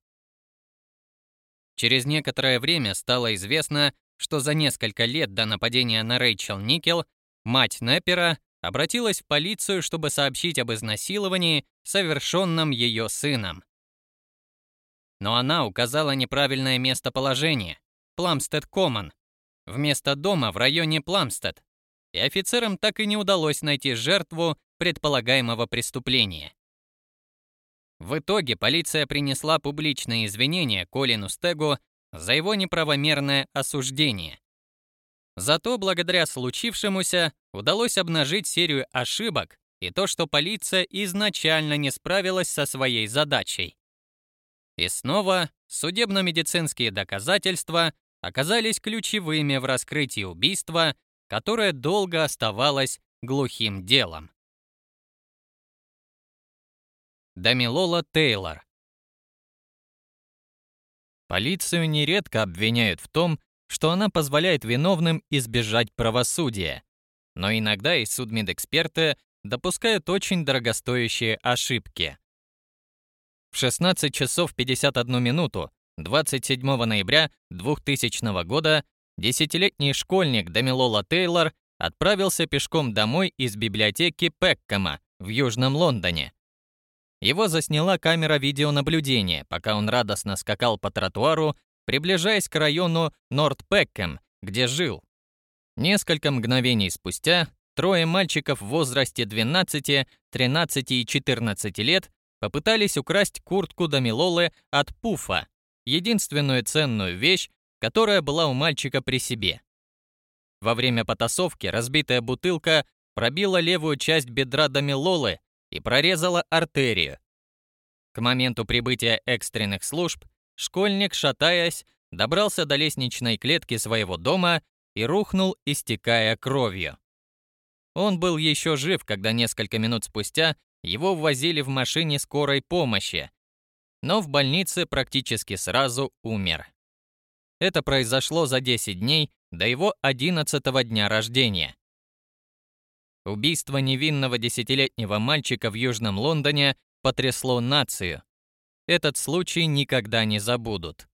Через некоторое время стало известно, что за несколько лет до нападения на Рэйчел Никел мать Неппера обратилась в полицию, чтобы сообщить об изнасиловании, совершенном ее сыном. Но она указала неправильное местоположение – Пламстед-Коммон, вместо дома в районе Пламстед, и офицерам так и не удалось найти жертву предполагаемого преступления. В итоге полиция принесла публичные извинения Колину Стегу за его неправомерное осуждение. Зато благодаря случившемуся удалось обнажить серию ошибок и то, что полиция изначально не справилась со своей задачей. И снова судебно-медицинские доказательства оказались ключевыми в раскрытии убийства, которое долго оставалось глухим делом. Дамилола Тейлор Полицию нередко обвиняют в том, что она позволяет виновным избежать правосудия. Но иногда и судмедэксперты допускают очень дорогостоящие ошибки. В 16 часов 51 минуту 27 ноября 2000 года десятилетний школьник Дамилола Тейлор отправился пешком домой из библиотеки Пеккома в Южном Лондоне. Его засняла камера видеонаблюдения, пока он радостно скакал по тротуару, приближаясь к району Норт-Пекком, где жил. Несколько мгновений спустя трое мальчиков в возрасте 12, 13 и 14 лет попытались украсть куртку Дамилолы от Пуфа, единственную ценную вещь, которая была у мальчика при себе. Во время потасовки разбитая бутылка пробила левую часть бедра Дамилолы и прорезала артерию. К моменту прибытия экстренных служб школьник, шатаясь, добрался до лестничной клетки своего дома и рухнул, истекая кровью. Он был еще жив, когда несколько минут спустя его ввозили в машине скорой помощи, но в больнице практически сразу умер. Это произошло за 10 дней до его 11 дня рождения. Убийство невинного десятилетнего мальчика в Южном Лондоне потрясло нацию. Этот случай никогда не забудут.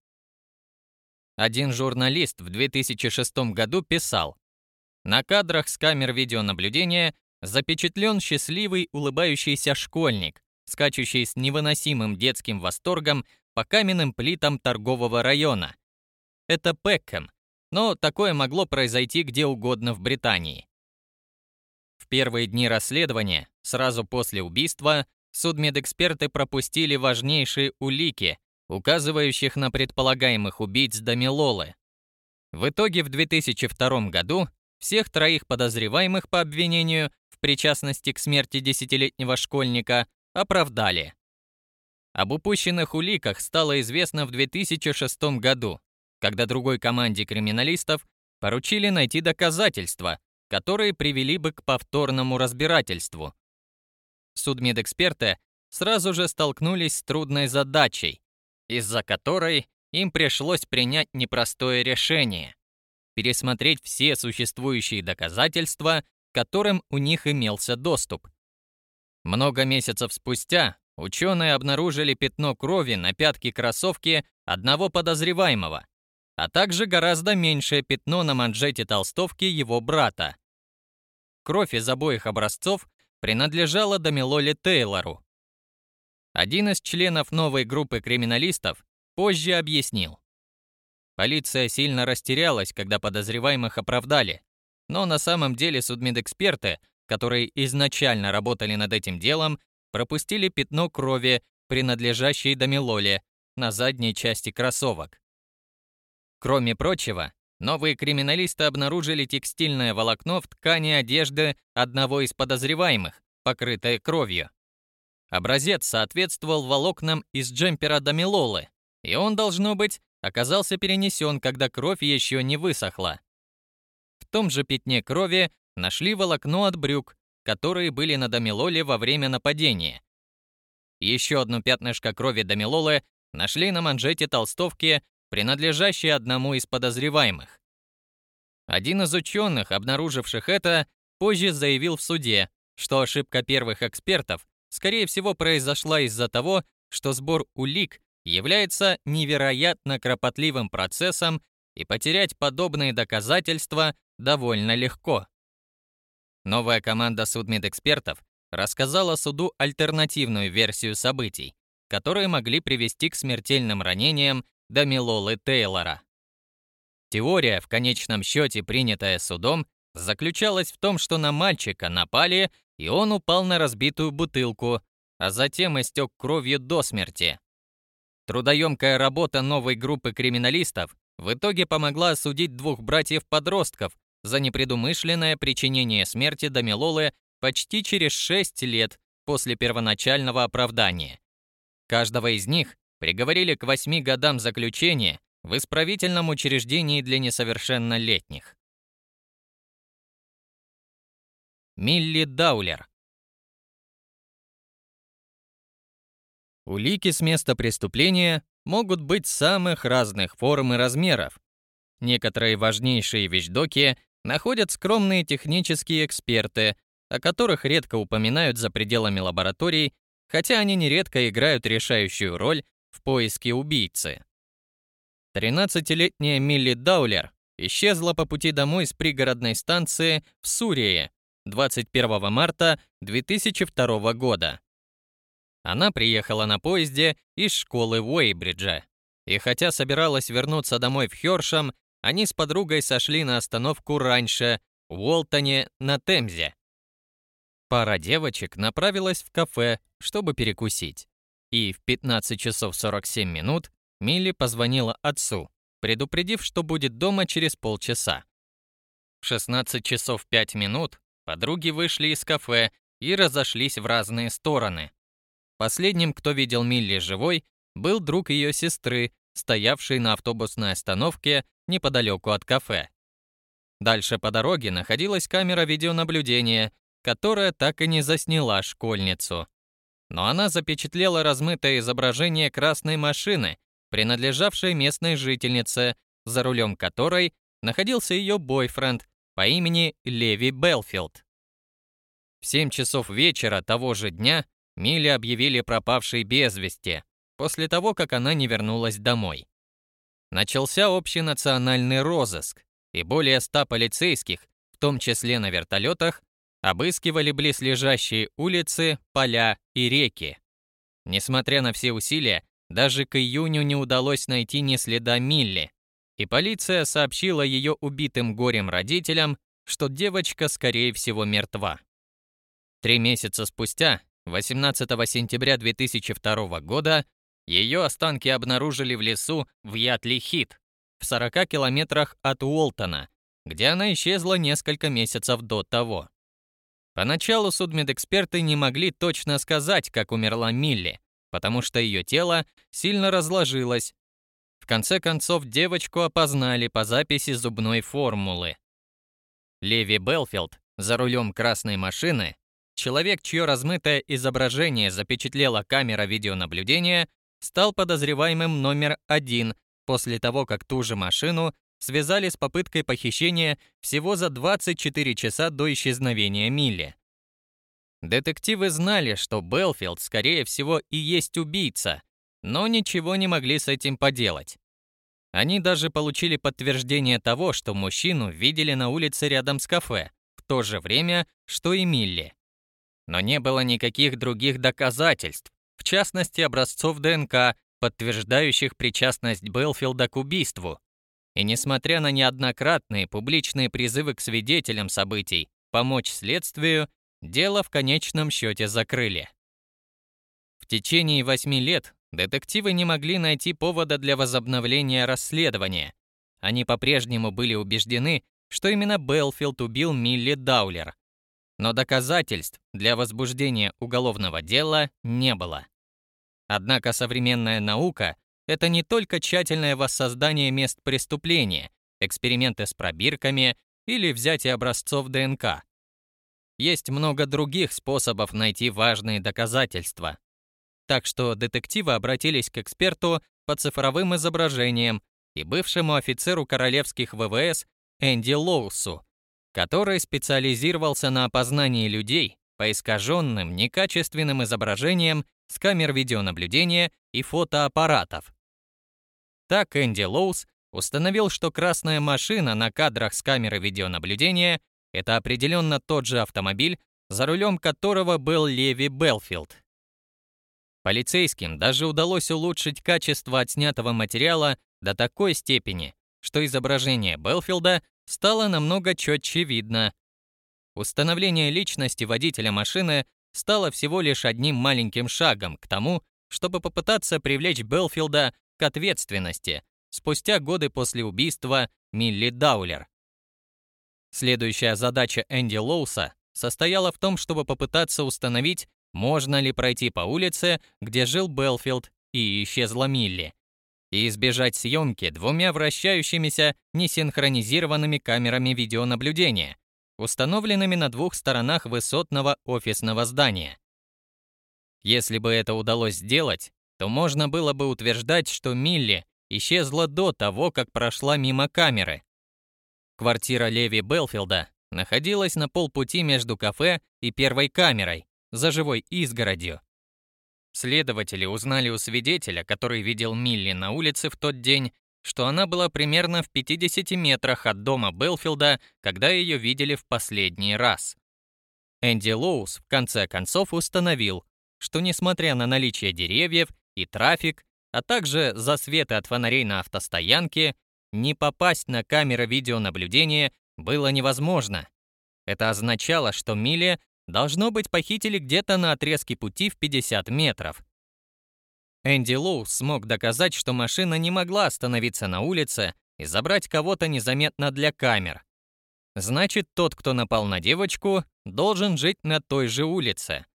Один журналист в 2006 году писал, «На кадрах с камер видеонаблюдения запечатлен счастливый улыбающийся школьник, скачущий с невыносимым детским восторгом по каменным плитам торгового района. Это Пекхэм, но такое могло произойти где угодно в Британии. В первые дни расследования, сразу после убийства, судмедэксперты пропустили важнейшие улики, указывающих на предполагаемых убийц Дамилолы. В итоге в 2002 году всех троих подозреваемых по обвинению причастности к смерти десятилетнего школьника, оправдали. Об упущенных уликах стало известно в 2006 году, когда другой команде криминалистов поручили найти доказательства, которые привели бы к повторному разбирательству. Судмедэксперты сразу же столкнулись с трудной задачей, из-за которой им пришлось принять непростое решение – пересмотреть все существующие доказательства, которым у них имелся доступ. Много месяцев спустя ученые обнаружили пятно крови на пятке кроссовки одного подозреваемого, а также гораздо меньшее пятно на манжете толстовки его брата. Кровь из обоих образцов принадлежала Дамилоле Тейлору. Один из членов новой группы криминалистов позже объяснил. Полиция сильно растерялась, когда подозреваемых оправдали, но на самом деле судмедэксперты, которые изначально работали над этим делом, пропустили пятно крови, принадлежащей Дамилоле, на задней части кроссовок. Кроме прочего, новые криминалисты обнаружили текстильное волокно в ткани одежды одного из подозреваемых, покрытое кровью. Образец соответствовал волокнам из джемпера Дамилолы, и он, должно быть, оказался перенесен, когда кровь еще не высохла. Том же пятне крови нашли волокно от брюк, которые были на Дамилоле во время нападения. Еще одно пятнышко крови Дамилолы нашли на манжете толстовки, принадлежащей одному из подозреваемых. Один из ученых, обнаруживших это, позже заявил в суде, что ошибка первых экспертов, скорее всего, произошла из-за того, что сбор улик является невероятно кропотливым процессом, и потерять подобные доказательства довольно легко. Новая команда судмедэкспертов рассказала суду альтернативную версию событий, которые могли привести к смертельным ранениям Дамилолы Тейлора. Теория, в конечном счете принятая судом, заключалась в том, что на мальчика напали, и он упал на разбитую бутылку, а затем истек кровью до смерти. Трудоемкая работа новой группы криминалистов в итоге помогла осудить двух братьев-подростков за непредумышленное причинение смерти Дамилолы почти через 6 лет после первоначального оправдания. Каждого из них приговорили к 8 годам заключения в исправительном учреждении для несовершеннолетних. Милли Даулер Улики с места преступления могут быть самых разных форм и размеров. Некоторые важнейшие вещдоки находят скромные технические эксперты, о которых редко упоминают за пределами лабораторий, хотя они нередко играют решающую роль в поиске убийцы. 13-летняя Милли Даулер исчезла по пути домой с пригородной станции в Сурии 21 марта 2002 года. Она приехала на поезде из школы Уэйбриджа. И хотя собиралась вернуться домой в Хёршем, они с подругой сошли на остановку раньше, в Уолтоне на Темзе. Пара девочек направилась в кафе, чтобы перекусить. И в 15 часов 47 минут Милли позвонила отцу, предупредив, что будет дома через полчаса. В 16 часов 5 минут подруги вышли из кафе и разошлись в разные стороны. Последним, кто видел Милли живой, был друг ее сестры, стоявший на автобусной остановке неподалеку от кафе. Дальше по дороге находилась камера видеонаблюдения, которая так и не засняла школьницу. Но она запечатлела размытое изображение красной машины, принадлежавшей местной жительнице, за рулем которой находился ее бойфренд по имени Леви Белфилд. В 7 часов вечера того же дня Милли объявили пропавшей без вести, после того, как она не вернулась домой. Начался общенациональный розыск, и более ста полицейских, в том числе на вертолетах, обыскивали близлежащие улицы, поля и реки. Несмотря на все усилия, даже к июню не удалось найти ни следа Милли, и полиция сообщила ее убитым горем родителям, что девочка, скорее всего, мертва. Три месяца спустя 18 сентября 2002 года ее останки обнаружили в лесу в Ятли-Хит, в 40 километрах от Уолтона, где она исчезла несколько месяцев до того. Поначалу судмедэксперты не могли точно сказать, как умерла Милли, потому что ее тело сильно разложилось. В конце концов, девочку опознали по записи зубной формулы. Леви Белфилд за рулем красной машины, человек, чье размытое изображение запечатлела камера видеонаблюдения, стал подозреваемым номер один после того, как ту же машину связали с попыткой похищения всего за 24 часа до исчезновения Милли. Детективы знали, что Белфилд, скорее всего, и есть убийца, но ничего не могли с этим поделать. Они даже получили подтверждение того, что мужчину видели на улице рядом с кафе, в то же время, что и Милли. Но не было никаких других доказательств, в частности образцов ДНК, подтверждающих причастность Белфилда к убийству. И несмотря на неоднократные публичные призывы к свидетелям событий помочь следствию, дело в конечном счете закрыли. В течение восьми лет детективы не могли найти повода для возобновления расследования. Они по-прежнему были убеждены, что именно Белфилд убил Милли Даулер. Но доказательств для возбуждения уголовного дела не было. Однако современная наука это не только тщательное воссоздание мест преступления, эксперименты с пробирками или взятие образцов ДНК. Есть много других способов найти важные доказательства. Так что детективы обратились к эксперту по цифровым изображениям и бывшему офицеру королевских ВВС Энди Лоусу, который специализировался на опознании людей по искаженным, некачественным изображениям с камер видеонаблюдения и фотоаппаратов. Так Энди Лоус установил, что красная машина на кадрах с камеры видеонаблюдения – это определенно тот же автомобиль, за рулем которого был Леви Белфилд. Полицейским даже удалось улучшить качество отснятого материала до такой степени, что изображение Белфилда стало намного четче видно. Установление личности водителя машины стало всего лишь одним маленьким шагом к тому, чтобы попытаться привлечь Белфилда к ответственности спустя годы после убийства Милли Даулер. Следующая задача Энди Лоуса состояла в том, чтобы попытаться установить, можно ли пройти по улице, где жил Белфилд и исчезла Милли, и избежать съемки двумя вращающимися несинхронизированными камерами видеонаблюдения, установленными на двух сторонах высотного офисного здания. Если бы это удалось сделать, то можно было бы утверждать, что Милли исчезла до того, как прошла мимо камеры. Квартира Леви Белфилда находилась на полпути между кафе и первой камерой, за живой изгородью. Следователи узнали у свидетеля, который видел Милли на улице в тот день, что она была примерно в 50 метрах от дома Белфилда, когда ее видели в последний раз. Энди Лоус в конце концов установил, что несмотря на наличие деревьев и трафик, а также засветы от фонарей на автостоянке, не попасть на камеры видеонаблюдения было невозможно. Это означало, что Милли должно быть похитили где-то на отрезке пути в 50 метров. Энди Лоу смог доказать, что машина не могла остановиться на улице и забрать кого-то незаметно для камер. Значит, тот, кто напал на девочку, должен жить на той же улице.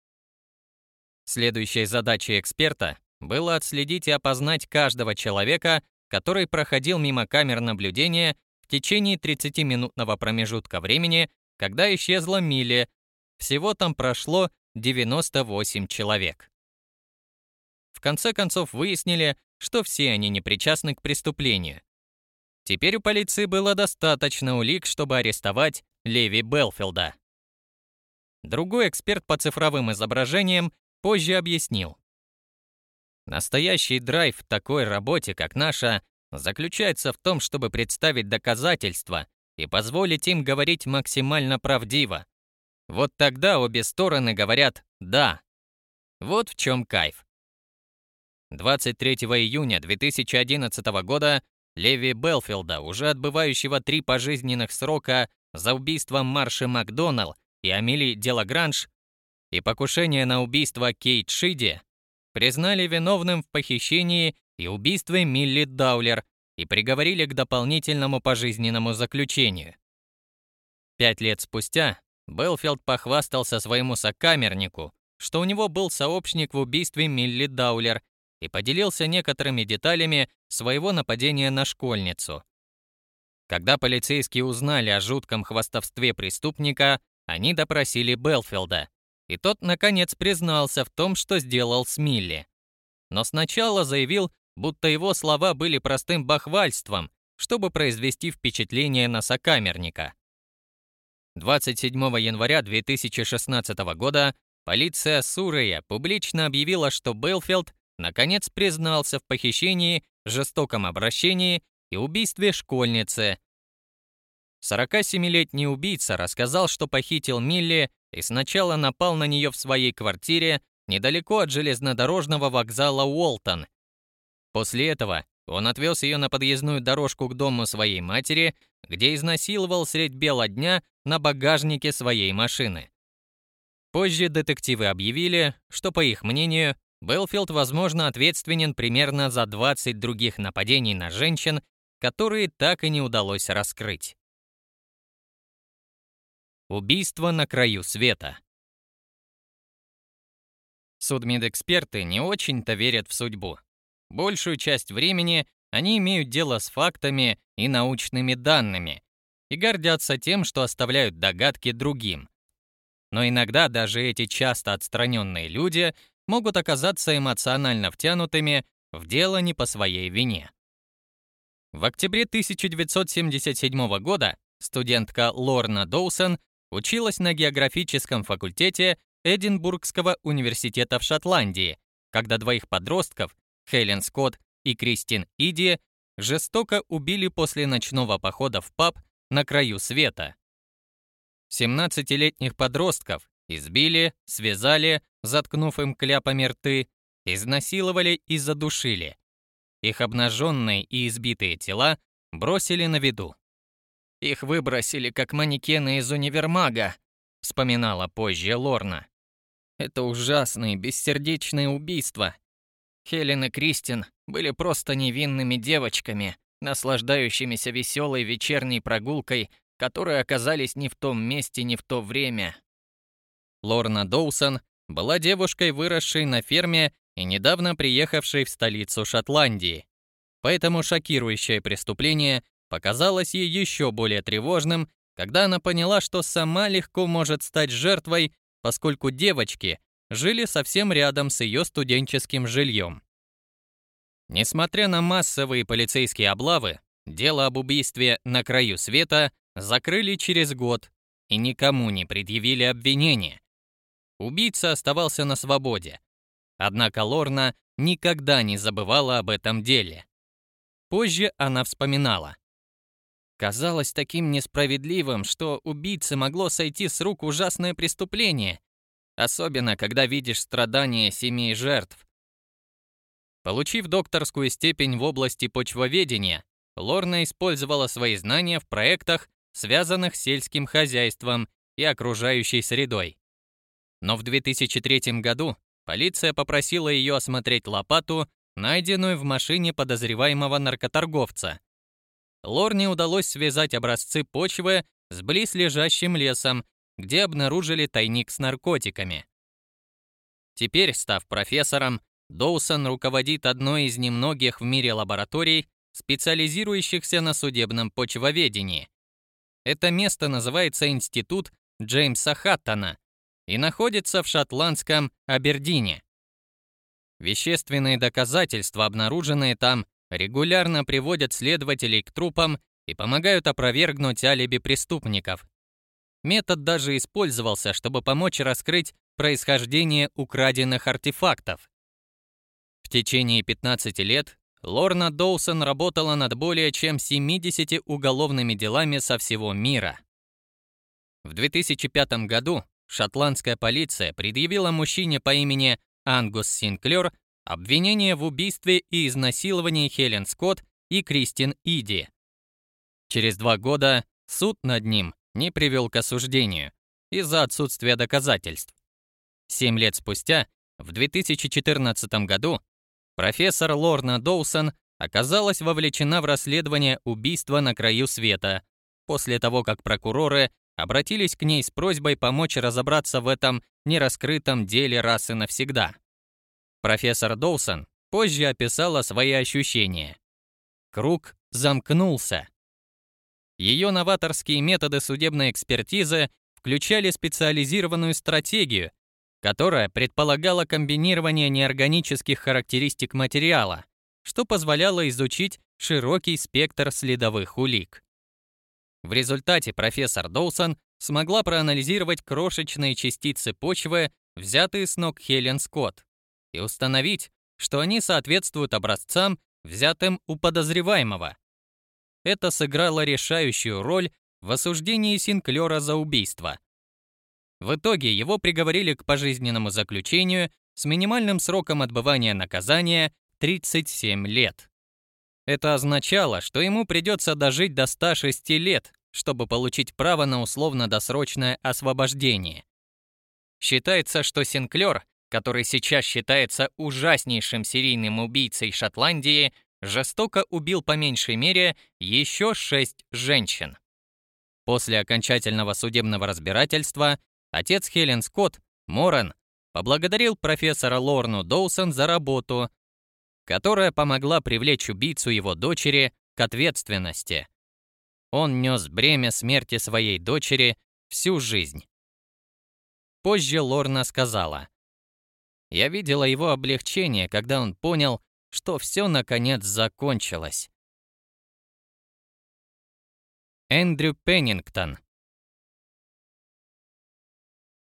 Следующей задачей эксперта было отследить и опознать каждого человека, который проходил мимо камер наблюдения в течение 30-минутного промежутка времени, когда исчезла Милли. Всего там прошло 98 человек. В конце концов выяснили, что все они не причастны к преступлению. Теперь у полиции было достаточно улик, чтобы арестовать Леви Белфилда. Другой эксперт по цифровым изображениям позже объяснил. Настоящий драйв в такой работе, как наша, заключается в том, чтобы представить доказательства и позволить им говорить максимально правдиво. Вот тогда обе стороны говорят «да». Вот в чем кайф. 23 июня 2011 года Леви Белфилда, уже отбывающего три пожизненных срока за убийство Марши Макдоналл и Амели Делагранж и покушение на убийство Кейт Шиди, признали виновным в похищении и убийстве Милли Даулер и приговорили к дополнительному пожизненному заключению. Пять лет спустя Белфилд похвастался своему сокамернику, что у него был сообщник в убийстве Милли Даулер и поделился некоторыми деталями своего нападения на школьницу. Когда полицейские узнали о жутком хвастовстве преступника, они допросили Белфилда, и тот, наконец, признался в том, что сделал с Милли. Но сначала заявил, будто его слова были простым бахвальством, чтобы произвести впечатление на сокамерника. 27 января 2016 года полиция Сурея публично объявила, что Белфилд наконец признался в похищении, жестоком обращении и убийстве школьницы. 47-летний убийца рассказал, что похитил Милли и сначала напал на нее в своей квартире недалеко от железнодорожного вокзала Уолтон. После этого он отвез ее на подъездную дорожку к дому своей матери, где изнасиловал средь бела дня на багажнике своей машины. Позже детективы объявили, что, по их мнению, Белфилд, возможно, ответственен примерно за 20 других нападений на женщин, которые так и не удалось раскрыть. Убийство на краю света. Судмедэксперты не очень-то верят в судьбу. Большую часть времени они имеют дело с фактами и научными данными и гордятся тем, что оставляют догадки другим. Но иногда даже эти часто отстраненные люди могут оказаться эмоционально втянутыми в дело не по своей вине. В октябре 1977 года студентка Лорна Доусон училась на географическом факультете Эдинбургского университета в Шотландии, когда двоих подростков, Хелен Скотт и Кристин Иди, жестоко убили после ночного похода в паб на краю света. 17-летних подростков избили, связали заткнув им кляпами рты, изнасиловали и задушили. Их обнаженные и избитые тела бросили на виду. «Их выбросили, как манекены из универмага», — вспоминала позже Лорна. «Это ужасные, бессердечные убийства. Хелен и Кристин были просто невинными девочками, наслаждающимися веселой вечерней прогулкой, которые оказались не в том месте, не в то время». Лорна Доусон была девушкой, выросшей на ферме и недавно приехавшей в столицу Шотландии. Поэтому шокирующее преступление показалось ей еще более тревожным, когда она поняла, что сама легко может стать жертвой, поскольку девочки жили совсем рядом с ее студенческим жильем. Несмотря на массовые полицейские облавы, дело об убийстве на краю света закрыли через год и никому не предъявили обвинения, Убийца оставался на свободе. Однако Лорна никогда не забывала об этом деле. Позже она вспоминала. Казалось таким несправедливым, что убийце могло сойти с рук ужасное преступление, особенно когда видишь страдания семей жертв. Получив докторскую степень в области почвоведения, Лорна использовала свои знания в проектах, связанных с сельским хозяйством и окружающей средой. Но в 2003 году полиция попросила ее осмотреть лопату, найденную в машине подозреваемого наркоторговца. Лорне удалось связать образцы почвы с близлежащим лесом, где обнаружили тайник с наркотиками. Теперь, став профессором, Доусон руководит одной из немногих в мире лабораторий, специализирующихся на судебном почвоведении. Это место называется Институт Джеймса Хаттона и находится в шотландском Абердине. Вещественные доказательства, обнаруженные там, регулярно приводят следователей к трупам и помогают опровергнуть алиби преступников. Метод даже использовался, чтобы помочь раскрыть происхождение украденных артефактов. В течение 15 лет Лорна Доусон работала над более чем 70 уголовными делами со всего мира. В 2005 году шотландская полиция предъявила мужчине по имени Ангус Синклер обвинение в убийстве и изнасиловании Хелен Скотт и Кристин Иди. Через два года суд над ним не привел к осуждению из-за отсутствия доказательств. Семь лет спустя, в 2014 году, профессор Лорна Доусон оказалась вовлечена в расследование убийства на краю света, после того, как прокуроры обратились к ней с просьбой помочь разобраться в этом нераскрытом деле раз и навсегда. Профессор Доусон позже описала свои ощущения. Круг замкнулся. Ее новаторские методы судебной экспертизы включали специализированную стратегию, которая предполагала комбинирование неорганических характеристик материала, что позволяло изучить широкий спектр следовых улик. В результате профессор Доусон смогла проанализировать крошечные частицы почвы, взятые с ног Хелен Скотт, и установить, что они соответствуют образцам, взятым у подозреваемого. Это сыграло решающую роль в осуждении Синклера за убийство. В итоге его приговорили к пожизненному заключению с минимальным сроком отбывания наказания 37 лет. Это означало, что ему придется дожить до 106 лет, чтобы получить право на условно-досрочное освобождение. Считается, что Синклер, который сейчас считается ужаснейшим серийным убийцей Шотландии, жестоко убил по меньшей мере еще шесть женщин. После окончательного судебного разбирательства отец Хелен Скотт, Моран, поблагодарил профессора Лорну Доусон за работу, которая помогла привлечь убийцу его дочери к ответственности. Он нес бремя смерти своей дочери всю жизнь. Позже Лорна сказала, «Я видела его облегчение, когда он понял, что все наконец закончилось». Эндрю Пеннингтон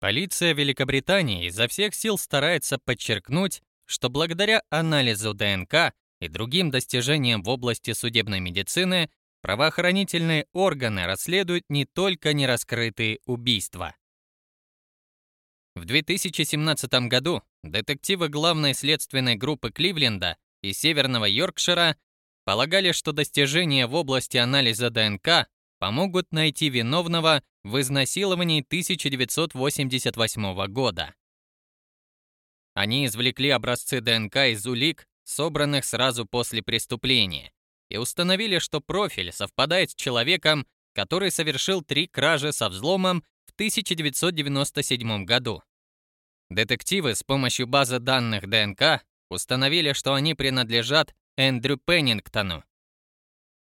Полиция Великобритании изо всех сил старается подчеркнуть, что благодаря анализу ДНК и другим достижениям в области судебной медицины правоохранительные органы расследуют не только нераскрытые убийства. В 2017 году детективы главной следственной группы Кливленда и Северного Йоркшира полагали, что достижения в области анализа ДНК помогут найти виновного в изнасиловании 1988 года. Они извлекли образцы ДНК из улик, собранных сразу после преступления, и установили, что профиль совпадает с человеком, который совершил три кражи со взломом 1997 году. Детективы с помощью базы данных ДНК установили, что они принадлежат Эндрю Пеннингтону.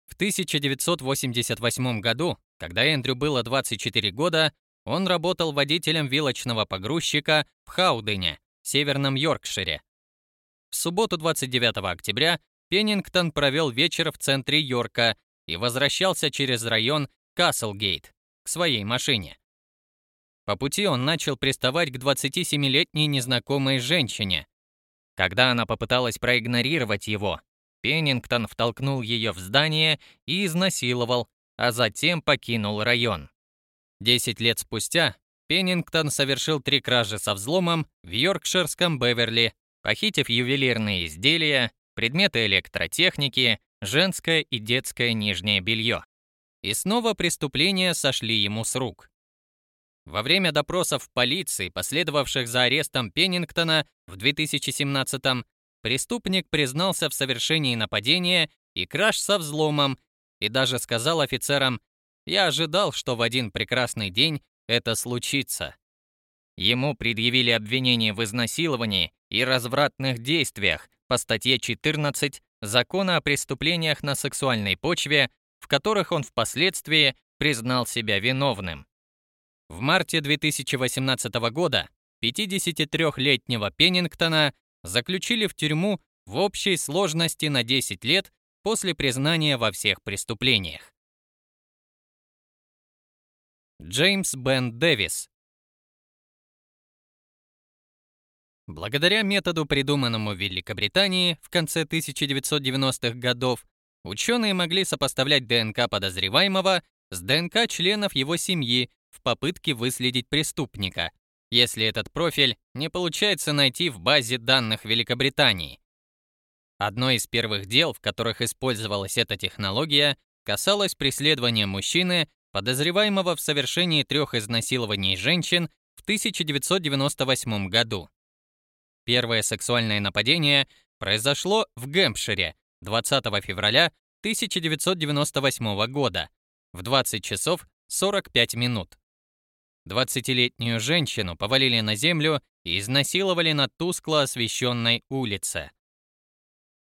В 1988 году, когда Эндрю было 24 года, он работал водителем вилочного погрузчика в Хаудене, Северном Йоркшире. В субботу 29 октября Пеннингтон провел вечер в центре Йорка и возвращался через район Каслгейт к своей машине. По пути он начал приставать к 27-летней незнакомой женщине. Когда она попыталась проигнорировать его, Пеннингтон втолкнул ее в здание и изнасиловал, а затем покинул район. Десять лет спустя Пеннингтон совершил три кражи со взломом в Йоркширском Беверли, похитив ювелирные изделия, предметы электротехники, женское и детское нижнее белье. И снова преступления сошли ему с рук. Во время допросов полиции, последовавших за арестом Пеннингтона в 2017-м, преступник признался в совершении нападения и краж со взломом и даже сказал офицерам «Я ожидал, что в один прекрасный день это случится». Ему предъявили обвинение в изнасиловании и развратных действиях по статье 14 Закона о преступлениях на сексуальной почве, в которых он впоследствии признал себя виновным. В марте 2018 года 53-летнего Пеннингтона заключили в тюрьму в общей сложности на 10 лет после признания во всех преступлениях. Джеймс Бен Дэвис Благодаря методу, придуманному в Великобритании в конце 1990-х годов, ученые могли сопоставлять ДНК подозреваемого с ДНК членов его семьи в попытке выследить преступника, если этот профиль не получается найти в базе данных Великобритании. Одно из первых дел, в которых использовалась эта технология, касалось преследования мужчины, подозреваемого в совершении трех изнасилований женщин в 1998 году. Первое сексуальное нападение произошло в Гэмпшире 20 февраля 1998 года в 20 часов 45 минут. 20-летнюю женщину повалили на землю и изнасиловали на тускло освещенной улице.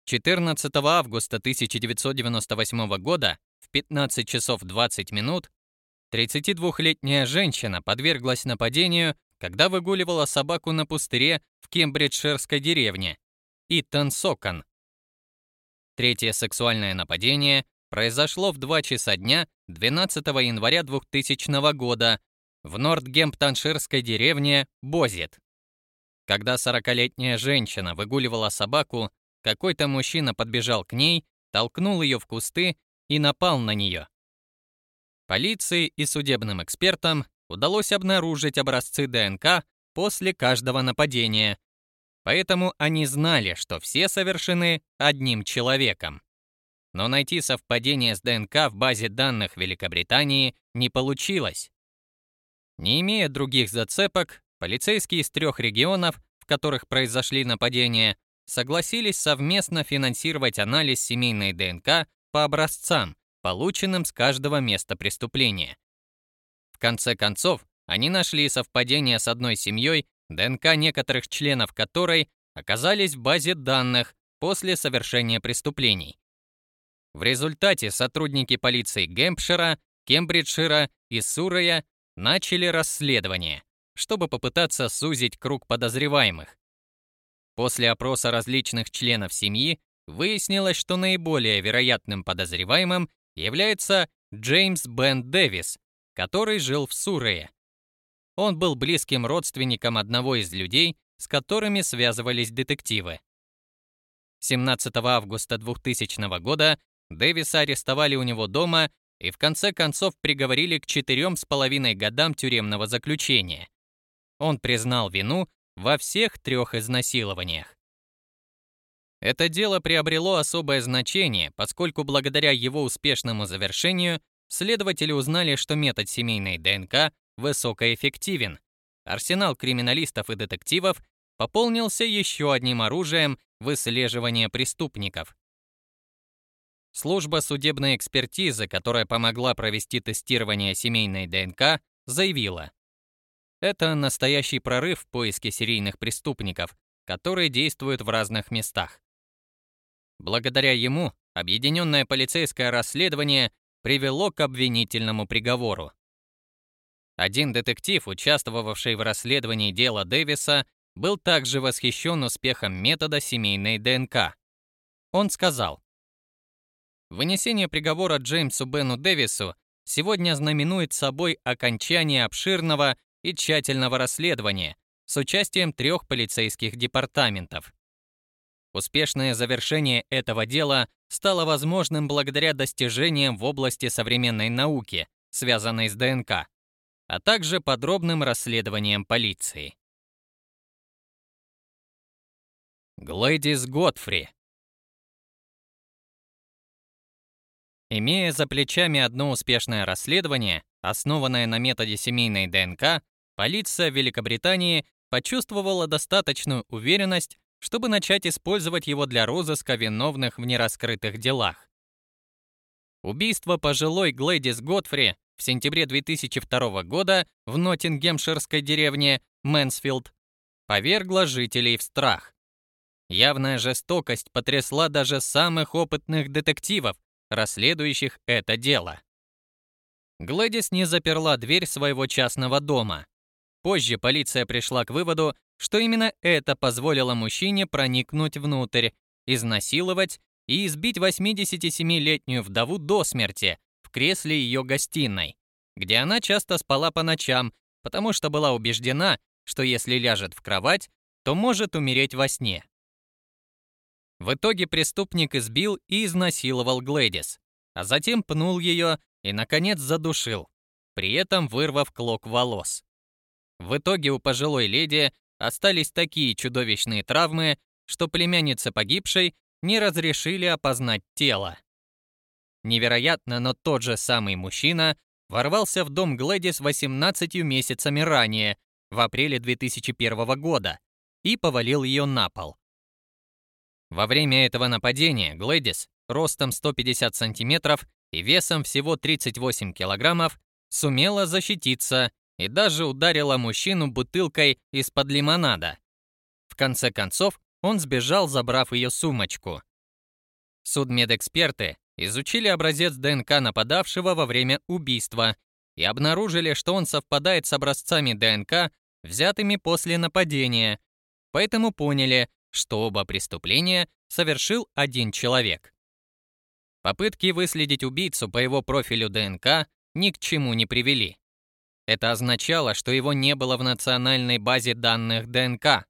14 августа 1998 года в 15 часов 20 минут 32-летняя женщина подверглась нападению, когда выгуливала собаку на пустыре в Кембриджширской деревне. Итан Сокон. Третье сексуальное нападение произошло в 2 часа дня 12 января 2000 года в Нортгемптонширской деревне Бозит. Когда 40-летняя женщина выгуливала собаку, какой-то мужчина подбежал к ней, толкнул ее в кусты и напал на нее. Полиции и судебным экспертам удалось обнаружить образцы ДНК после каждого нападения, поэтому они знали, что все совершены одним человеком. Но найти совпадение с ДНК в базе данных Великобритании не получилось. Не имея других зацепок, полицейские из трех регионов, в которых произошли нападения, согласились совместно финансировать анализ семейной ДНК по образцам, полученным с каждого места преступления. В конце концов, они нашли совпадение с одной семьей, ДНК некоторых членов которой оказались в базе данных после совершения преступлений. В результате сотрудники полиции Гэмпшира, Кембриджшира и Суррея начали расследование, чтобы попытаться сузить круг подозреваемых. После опроса различных членов семьи выяснилось, что наиболее вероятным подозреваемым является Джеймс Бен Дэвис, который жил в Суррее. Он был близким родственником одного из людей, с которыми связывались детективы. 17 августа 2000 года Дэвиса арестовали у него дома и в конце концов приговорили к четырем с половиной годам тюремного заключения. Он признал вину во всех трех изнасилованиях. Это дело приобрело особое значение, поскольку благодаря его успешному завершению следователи узнали, что метод семейной ДНК высокоэффективен. Арсенал криминалистов и детективов пополнился еще одним оружием выслеживания преступников. Служба судебной экспертизы, которая помогла провести тестирование семейной ДНК, заявила, это настоящий прорыв в поиске серийных преступников, которые действуют в разных местах. Благодаря ему объединенное полицейское расследование привело к обвинительному приговору. Один детектив, участвовавший в расследовании дела Дэвиса, был также восхищен успехом метода семейной ДНК. Он сказал, Вынесение приговора Джеймсу Бену Дэвису сегодня знаменует собой окончание обширного и тщательного расследования с участием трех полицейских департаментов. Успешное завершение этого дела стало возможным благодаря достижениям в области современной науки, связанной с ДНК, а также подробным расследованием полиции. Глэдис Готфри Имея за плечами одно успешное расследование, основанное на методе семейной ДНК, полиция Великобритании почувствовала достаточную уверенность, чтобы начать использовать его для розыска виновных в нераскрытых делах. Убийство пожилой Глэдис Готфри в сентябре 2002 года в Ноттингемширской деревне Мэнсфилд повергло жителей в страх. Явная жестокость потрясла даже самых опытных детективов, расследующих это дело. Глэдис не заперла дверь своего частного дома. Позже полиция пришла к выводу, что именно это позволило мужчине проникнуть внутрь, изнасиловать и избить 87-летнюю вдову до смерти в кресле ее гостиной, где она часто спала по ночам, потому что была убеждена, что если ляжет в кровать, то может умереть во сне. В итоге преступник избил и изнасиловал Глэдис, а затем пнул ее и, наконец, задушил, при этом вырвав клок волос. В итоге у пожилой леди остались такие чудовищные травмы, что племяннице погибшей не разрешили опознать тело. Невероятно, но тот же самый мужчина ворвался в дом Глэдис 18 месяцами ранее, в апреле 2001 года, и повалил ее на пол. Во время этого нападения Глэдис, ростом 150 сантиметров и весом всего 38 килограммов, сумела защититься и даже ударила мужчину бутылкой из-под лимонада. В конце концов, он сбежал, забрав ее сумочку. Судмедэксперты изучили образец ДНК нападавшего во время убийства и обнаружили, что он совпадает с образцами ДНК, взятыми после нападения, поэтому поняли, что оба преступления совершил один человек. Попытки выследить убийцу по его профилю ДНК ни к чему не привели. Это означало, что его не было в национальной базе данных ДНК.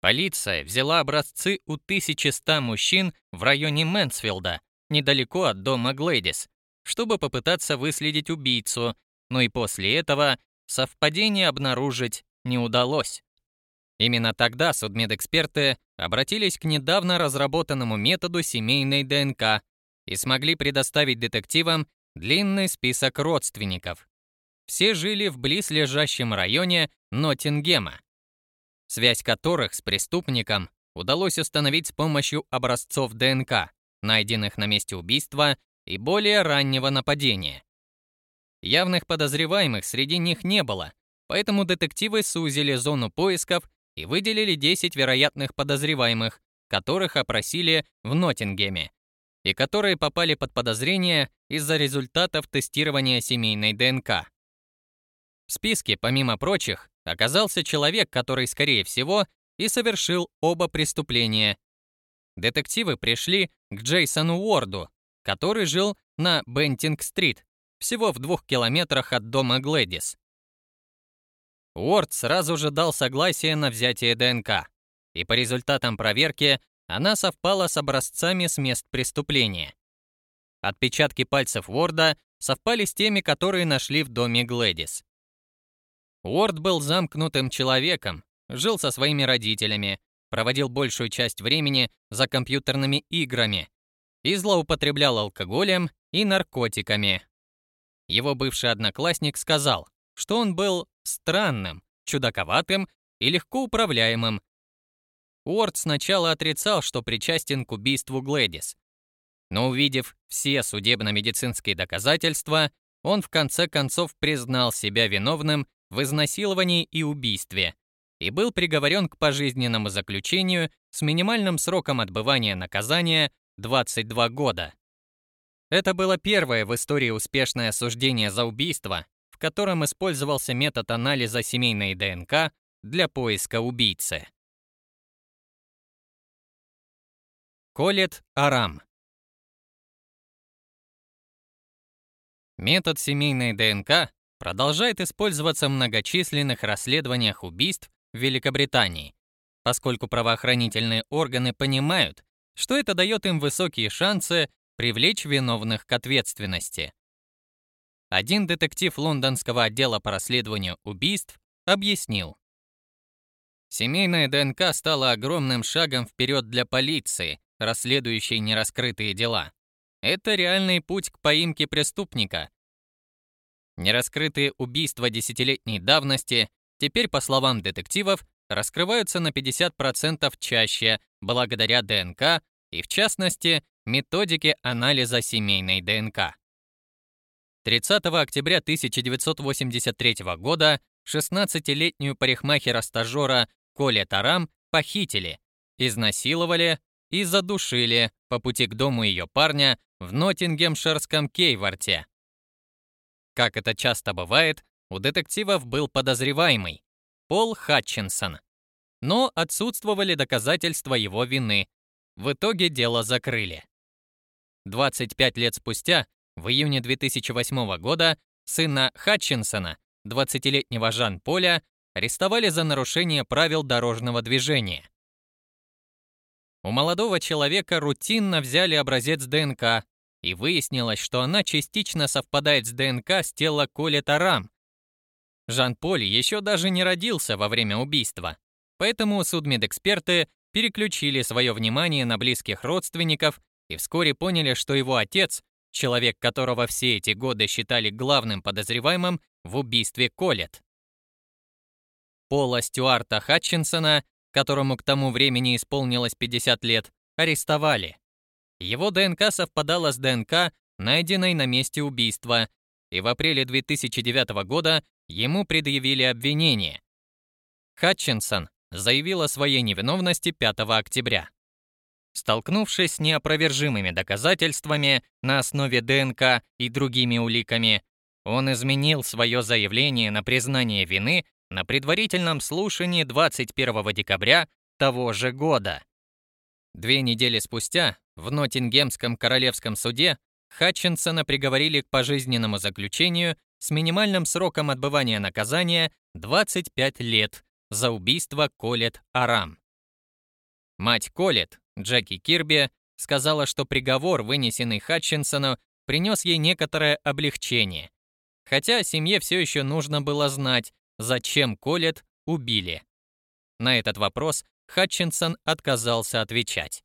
Полиция взяла образцы у 1100 мужчин в районе Мэнсфилда, недалеко от дома Глэдис, чтобы попытаться выследить убийцу, но и после этого совпадение обнаружить не удалось. Именно тогда судмедэксперты обратились к недавно разработанному методу семейной ДНК и смогли предоставить детективам длинный список родственников. Все жили в близлежащем районе Ноттингема, связь которых с преступником удалось установить с помощью образцов ДНК, найденных на месте убийства и более раннего нападения. Явных подозреваемых среди них не было, поэтому детективы сузили зону поисков и выделили 10 вероятных подозреваемых, которых опросили в Ноттингеме, и которые попали под подозрение из-за результатов тестирования семейной ДНК. В списке, помимо прочих, оказался человек, который, скорее всего, и совершил оба преступления. Детективы пришли к Джейсону Уорду, который жил на Бентинг-стрит, всего в двух километрах от дома Глэдис. Уорд сразу же дал согласие на взятие ДНК, и по результатам проверки она совпала с образцами с мест преступления. Отпечатки пальцев Уорда совпали с теми, которые нашли в доме Глэдис. Уорд был замкнутым человеком, жил со своими родителями, проводил большую часть времени за компьютерными играми и злоупотреблял алкоголем и наркотиками. Его бывший одноклассник сказал, что он был странным, чудаковатым и легко управляемым. Уорд сначала отрицал, что причастен к убийству Глэдис. Но увидев все судебно-медицинские доказательства, он в конце концов признал себя виновным в изнасиловании и убийстве и был приговорен к пожизненному заключению с минимальным сроком отбывания наказания 22 года. Это было первое в истории успешное осуждение за убийство, в котором использовался метод анализа семейной ДНК для поиска убийцы. Колет Арам Метод семейной ДНК продолжает использоваться в многочисленных расследованиях убийств в Великобритании, поскольку правоохранительные органы понимают, что это дает им высокие шансы привлечь виновных к ответственности. Один детектив лондонского отдела по расследованию убийств объяснил. Семейная ДНК стала огромным шагом вперед для полиции, расследующей нераскрытые дела. Это реальный путь к поимке преступника. Нераскрытые убийства десятилетней давности теперь, по словам детективов, раскрываются на 50% чаще благодаря ДНК и, в частности, Методики анализа семейной ДНК. 30 октября 1983 года 16-летнюю парикмахера-стажера Коля Тарам похитили, изнасиловали и задушили по пути к дому ее парня в Ноттингемширском Кейворте. Как это часто бывает, у детективов был подозреваемый Пол Хатчинсон, но отсутствовали доказательства его вины. В итоге дело закрыли. 25 лет спустя, в июне 2008 года, сына Хатчинсона, 20-летнего Жан-Поля, арестовали за нарушение правил дорожного движения. У молодого человека рутинно взяли образец ДНК, и выяснилось, что она частично совпадает с ДНК с тела Коли Тарам. Жан-Поль еще даже не родился во время убийства, поэтому судмедэксперты переключили свое внимание на близких родственников и вскоре поняли, что его отец, человек, которого все эти годы считали главным подозреваемым в убийстве Колет. Пола Стюарта Хатчинсона, которому к тому времени исполнилось 50 лет, арестовали. Его ДНК совпадала с ДНК, найденной на месте убийства, и в апреле 2009 года ему предъявили обвинение. Хатчинсон заявил о своей невиновности 5 октября. Столкнувшись с неопровержимыми доказательствами на основе ДНК и другими уликами, он изменил свое заявление на признание вины на предварительном слушании 21 декабря того же года. Две недели спустя в Ноттингемском королевском суде Хатчинсона приговорили к пожизненному заключению с минимальным сроком отбывания наказания 25 лет за убийство Колет Арам. Мать Колет, Джеки Кирби, сказала, что приговор, вынесенный Хатчинсону, принес ей некоторое облегчение. Хотя семье все еще нужно было знать, зачем Колет убили. На этот вопрос Хатчинсон отказался отвечать.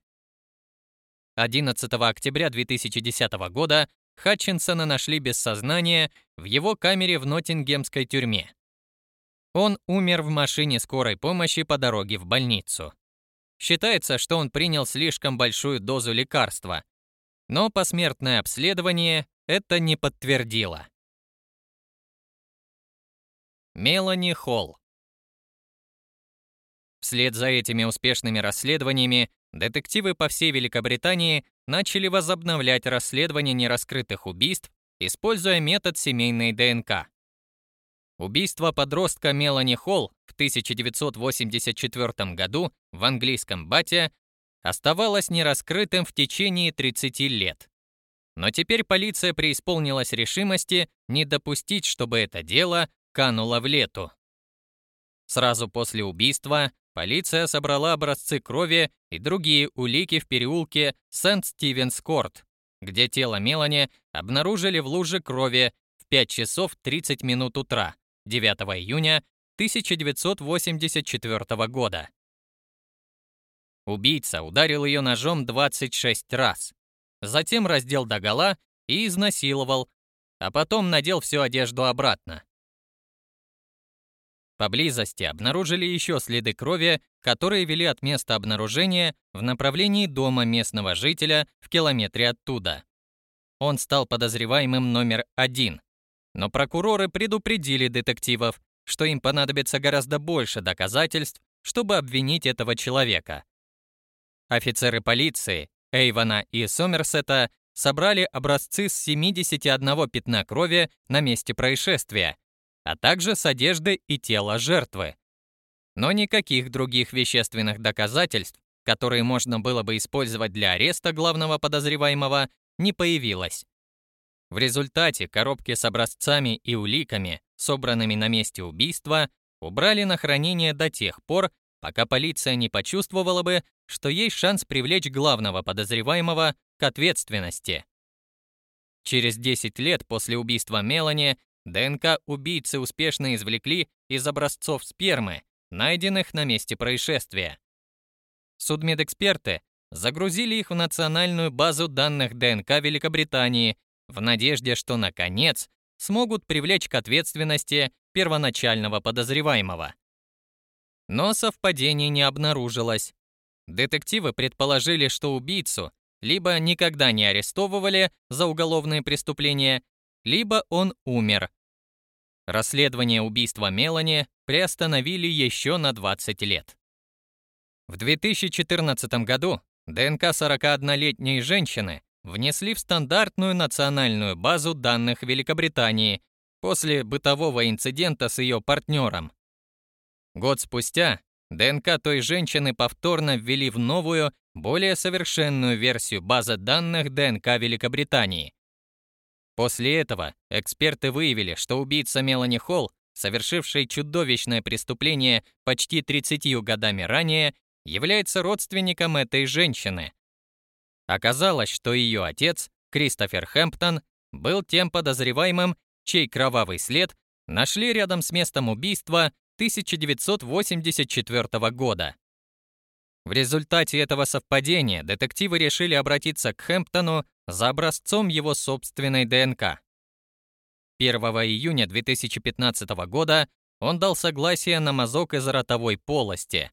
11 октября 2010 года Хатчинсона нашли без сознания в его камере в Ноттингемской тюрьме. Он умер в машине скорой помощи по дороге в больницу. Считается, что он принял слишком большую дозу лекарства, но посмертное обследование это не подтвердило. Мелани Холл Вслед за этими успешными расследованиями детективы по всей Великобритании начали возобновлять расследование нераскрытых убийств, используя метод семейной ДНК. Убийство подростка Мелани Холл в 1984 году в английском Бате оставалось нераскрытым в течение 30 лет. Но теперь полиция преисполнилась решимости не допустить, чтобы это дело кануло в лету. Сразу после убийства полиция собрала образцы крови и другие улики в переулке Сент-Стивенс-Корт, где тело Мелани обнаружили в луже крови в 5 часов 30 минут утра 9 июня 1984 года. Убийца ударил ее ножом 26 раз, затем раздел догола и изнасиловал, а потом надел всю одежду обратно. Поблизости обнаружили еще следы крови, которые вели от места обнаружения в направлении дома местного жителя в километре оттуда. Он стал подозреваемым номер один. Но прокуроры предупредили детективов, что им понадобится гораздо больше доказательств, чтобы обвинить этого человека. Офицеры полиции Эйвона и Сомерсета собрали образцы с 71 пятна крови на месте происшествия а также с одежды и тела жертвы. Но никаких других вещественных доказательств, которые можно было бы использовать для ареста главного подозреваемого, не появилось. В результате коробки с образцами и уликами, собранными на месте убийства, убрали на хранение до тех пор, пока полиция не почувствовала бы, что есть шанс привлечь главного подозреваемого к ответственности. Через 10 лет после убийства Мелани ДНК убийцы успешно извлекли из образцов спермы, найденных на месте происшествия. Судмедэксперты загрузили их в национальную базу данных ДНК Великобритании в надежде, что, наконец, смогут привлечь к ответственности первоначального подозреваемого. Но совпадений не обнаружилось. Детективы предположили, что убийцу либо никогда не арестовывали за уголовные преступления, либо он умер. Расследование убийства Мелани приостановили еще на 20 лет. В 2014 году ДНК 41-летней женщины внесли в стандартную национальную базу данных Великобритании после бытового инцидента с ее партнером. Год спустя ДНК той женщины повторно ввели в новую, более совершенную версию базы данных ДНК Великобритании, После этого эксперты выявили, что убийца Мелани Холл, совершивший чудовищное преступление почти 30 годами ранее, является родственником этой женщины. Оказалось, что ее отец, Кристофер Хэмптон, был тем подозреваемым, чей кровавый след нашли рядом с местом убийства 1984 года. В результате этого совпадения детективы решили обратиться к Хэмптону за образцом его собственной ДНК. 1 июня 2015 года он дал согласие на мазок из ротовой полости.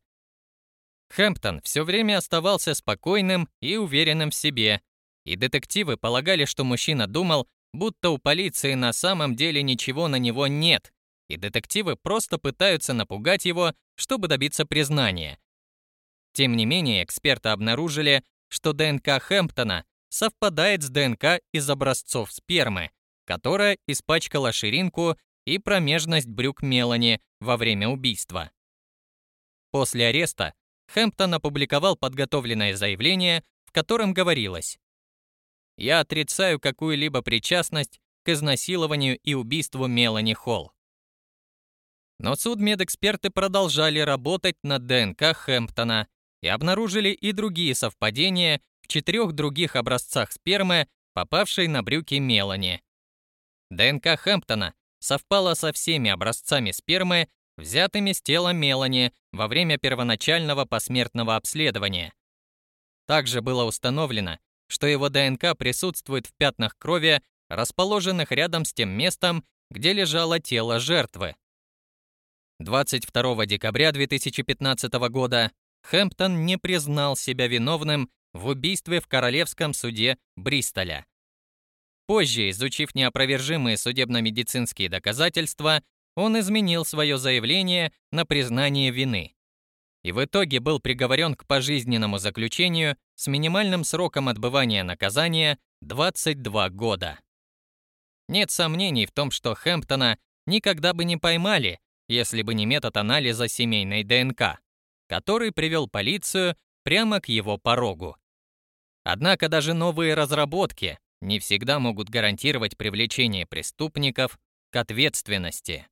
Хэмптон все время оставался спокойным и уверенным в себе, и детективы полагали, что мужчина думал, будто у полиции на самом деле ничего на него нет, и детективы просто пытаются напугать его, чтобы добиться признания. Тем не менее, эксперты обнаружили, что ДНК Хэмптона совпадает с ДНК из образцов спермы, которая испачкала ширинку и промежность брюк Мелани во время убийства. После ареста Хэмптон опубликовал подготовленное заявление, в котором говорилось «Я отрицаю какую-либо причастность к изнасилованию и убийству Мелани Холл». Но судмедэксперты продолжали работать над ДНК Хэмптона и обнаружили и другие совпадения в четырех других образцах спермы, попавшей на брюки Мелани. ДНК Хэмптона совпала со всеми образцами спермы, взятыми с тела Мелани во время первоначального посмертного обследования. Также было установлено, что его ДНК присутствует в пятнах крови, расположенных рядом с тем местом, где лежало тело жертвы. 22 декабря 2015 года Хэмптон не признал себя виновным в убийстве в Королевском суде Бристоля. Позже, изучив неопровержимые судебно-медицинские доказательства, он изменил свое заявление на признание вины. И в итоге был приговорен к пожизненному заключению с минимальным сроком отбывания наказания 22 года. Нет сомнений в том, что Хэмптона никогда бы не поймали, если бы не метод анализа семейной ДНК который привел полицию прямо к его порогу. Однако даже новые разработки не всегда могут гарантировать привлечение преступников к ответственности.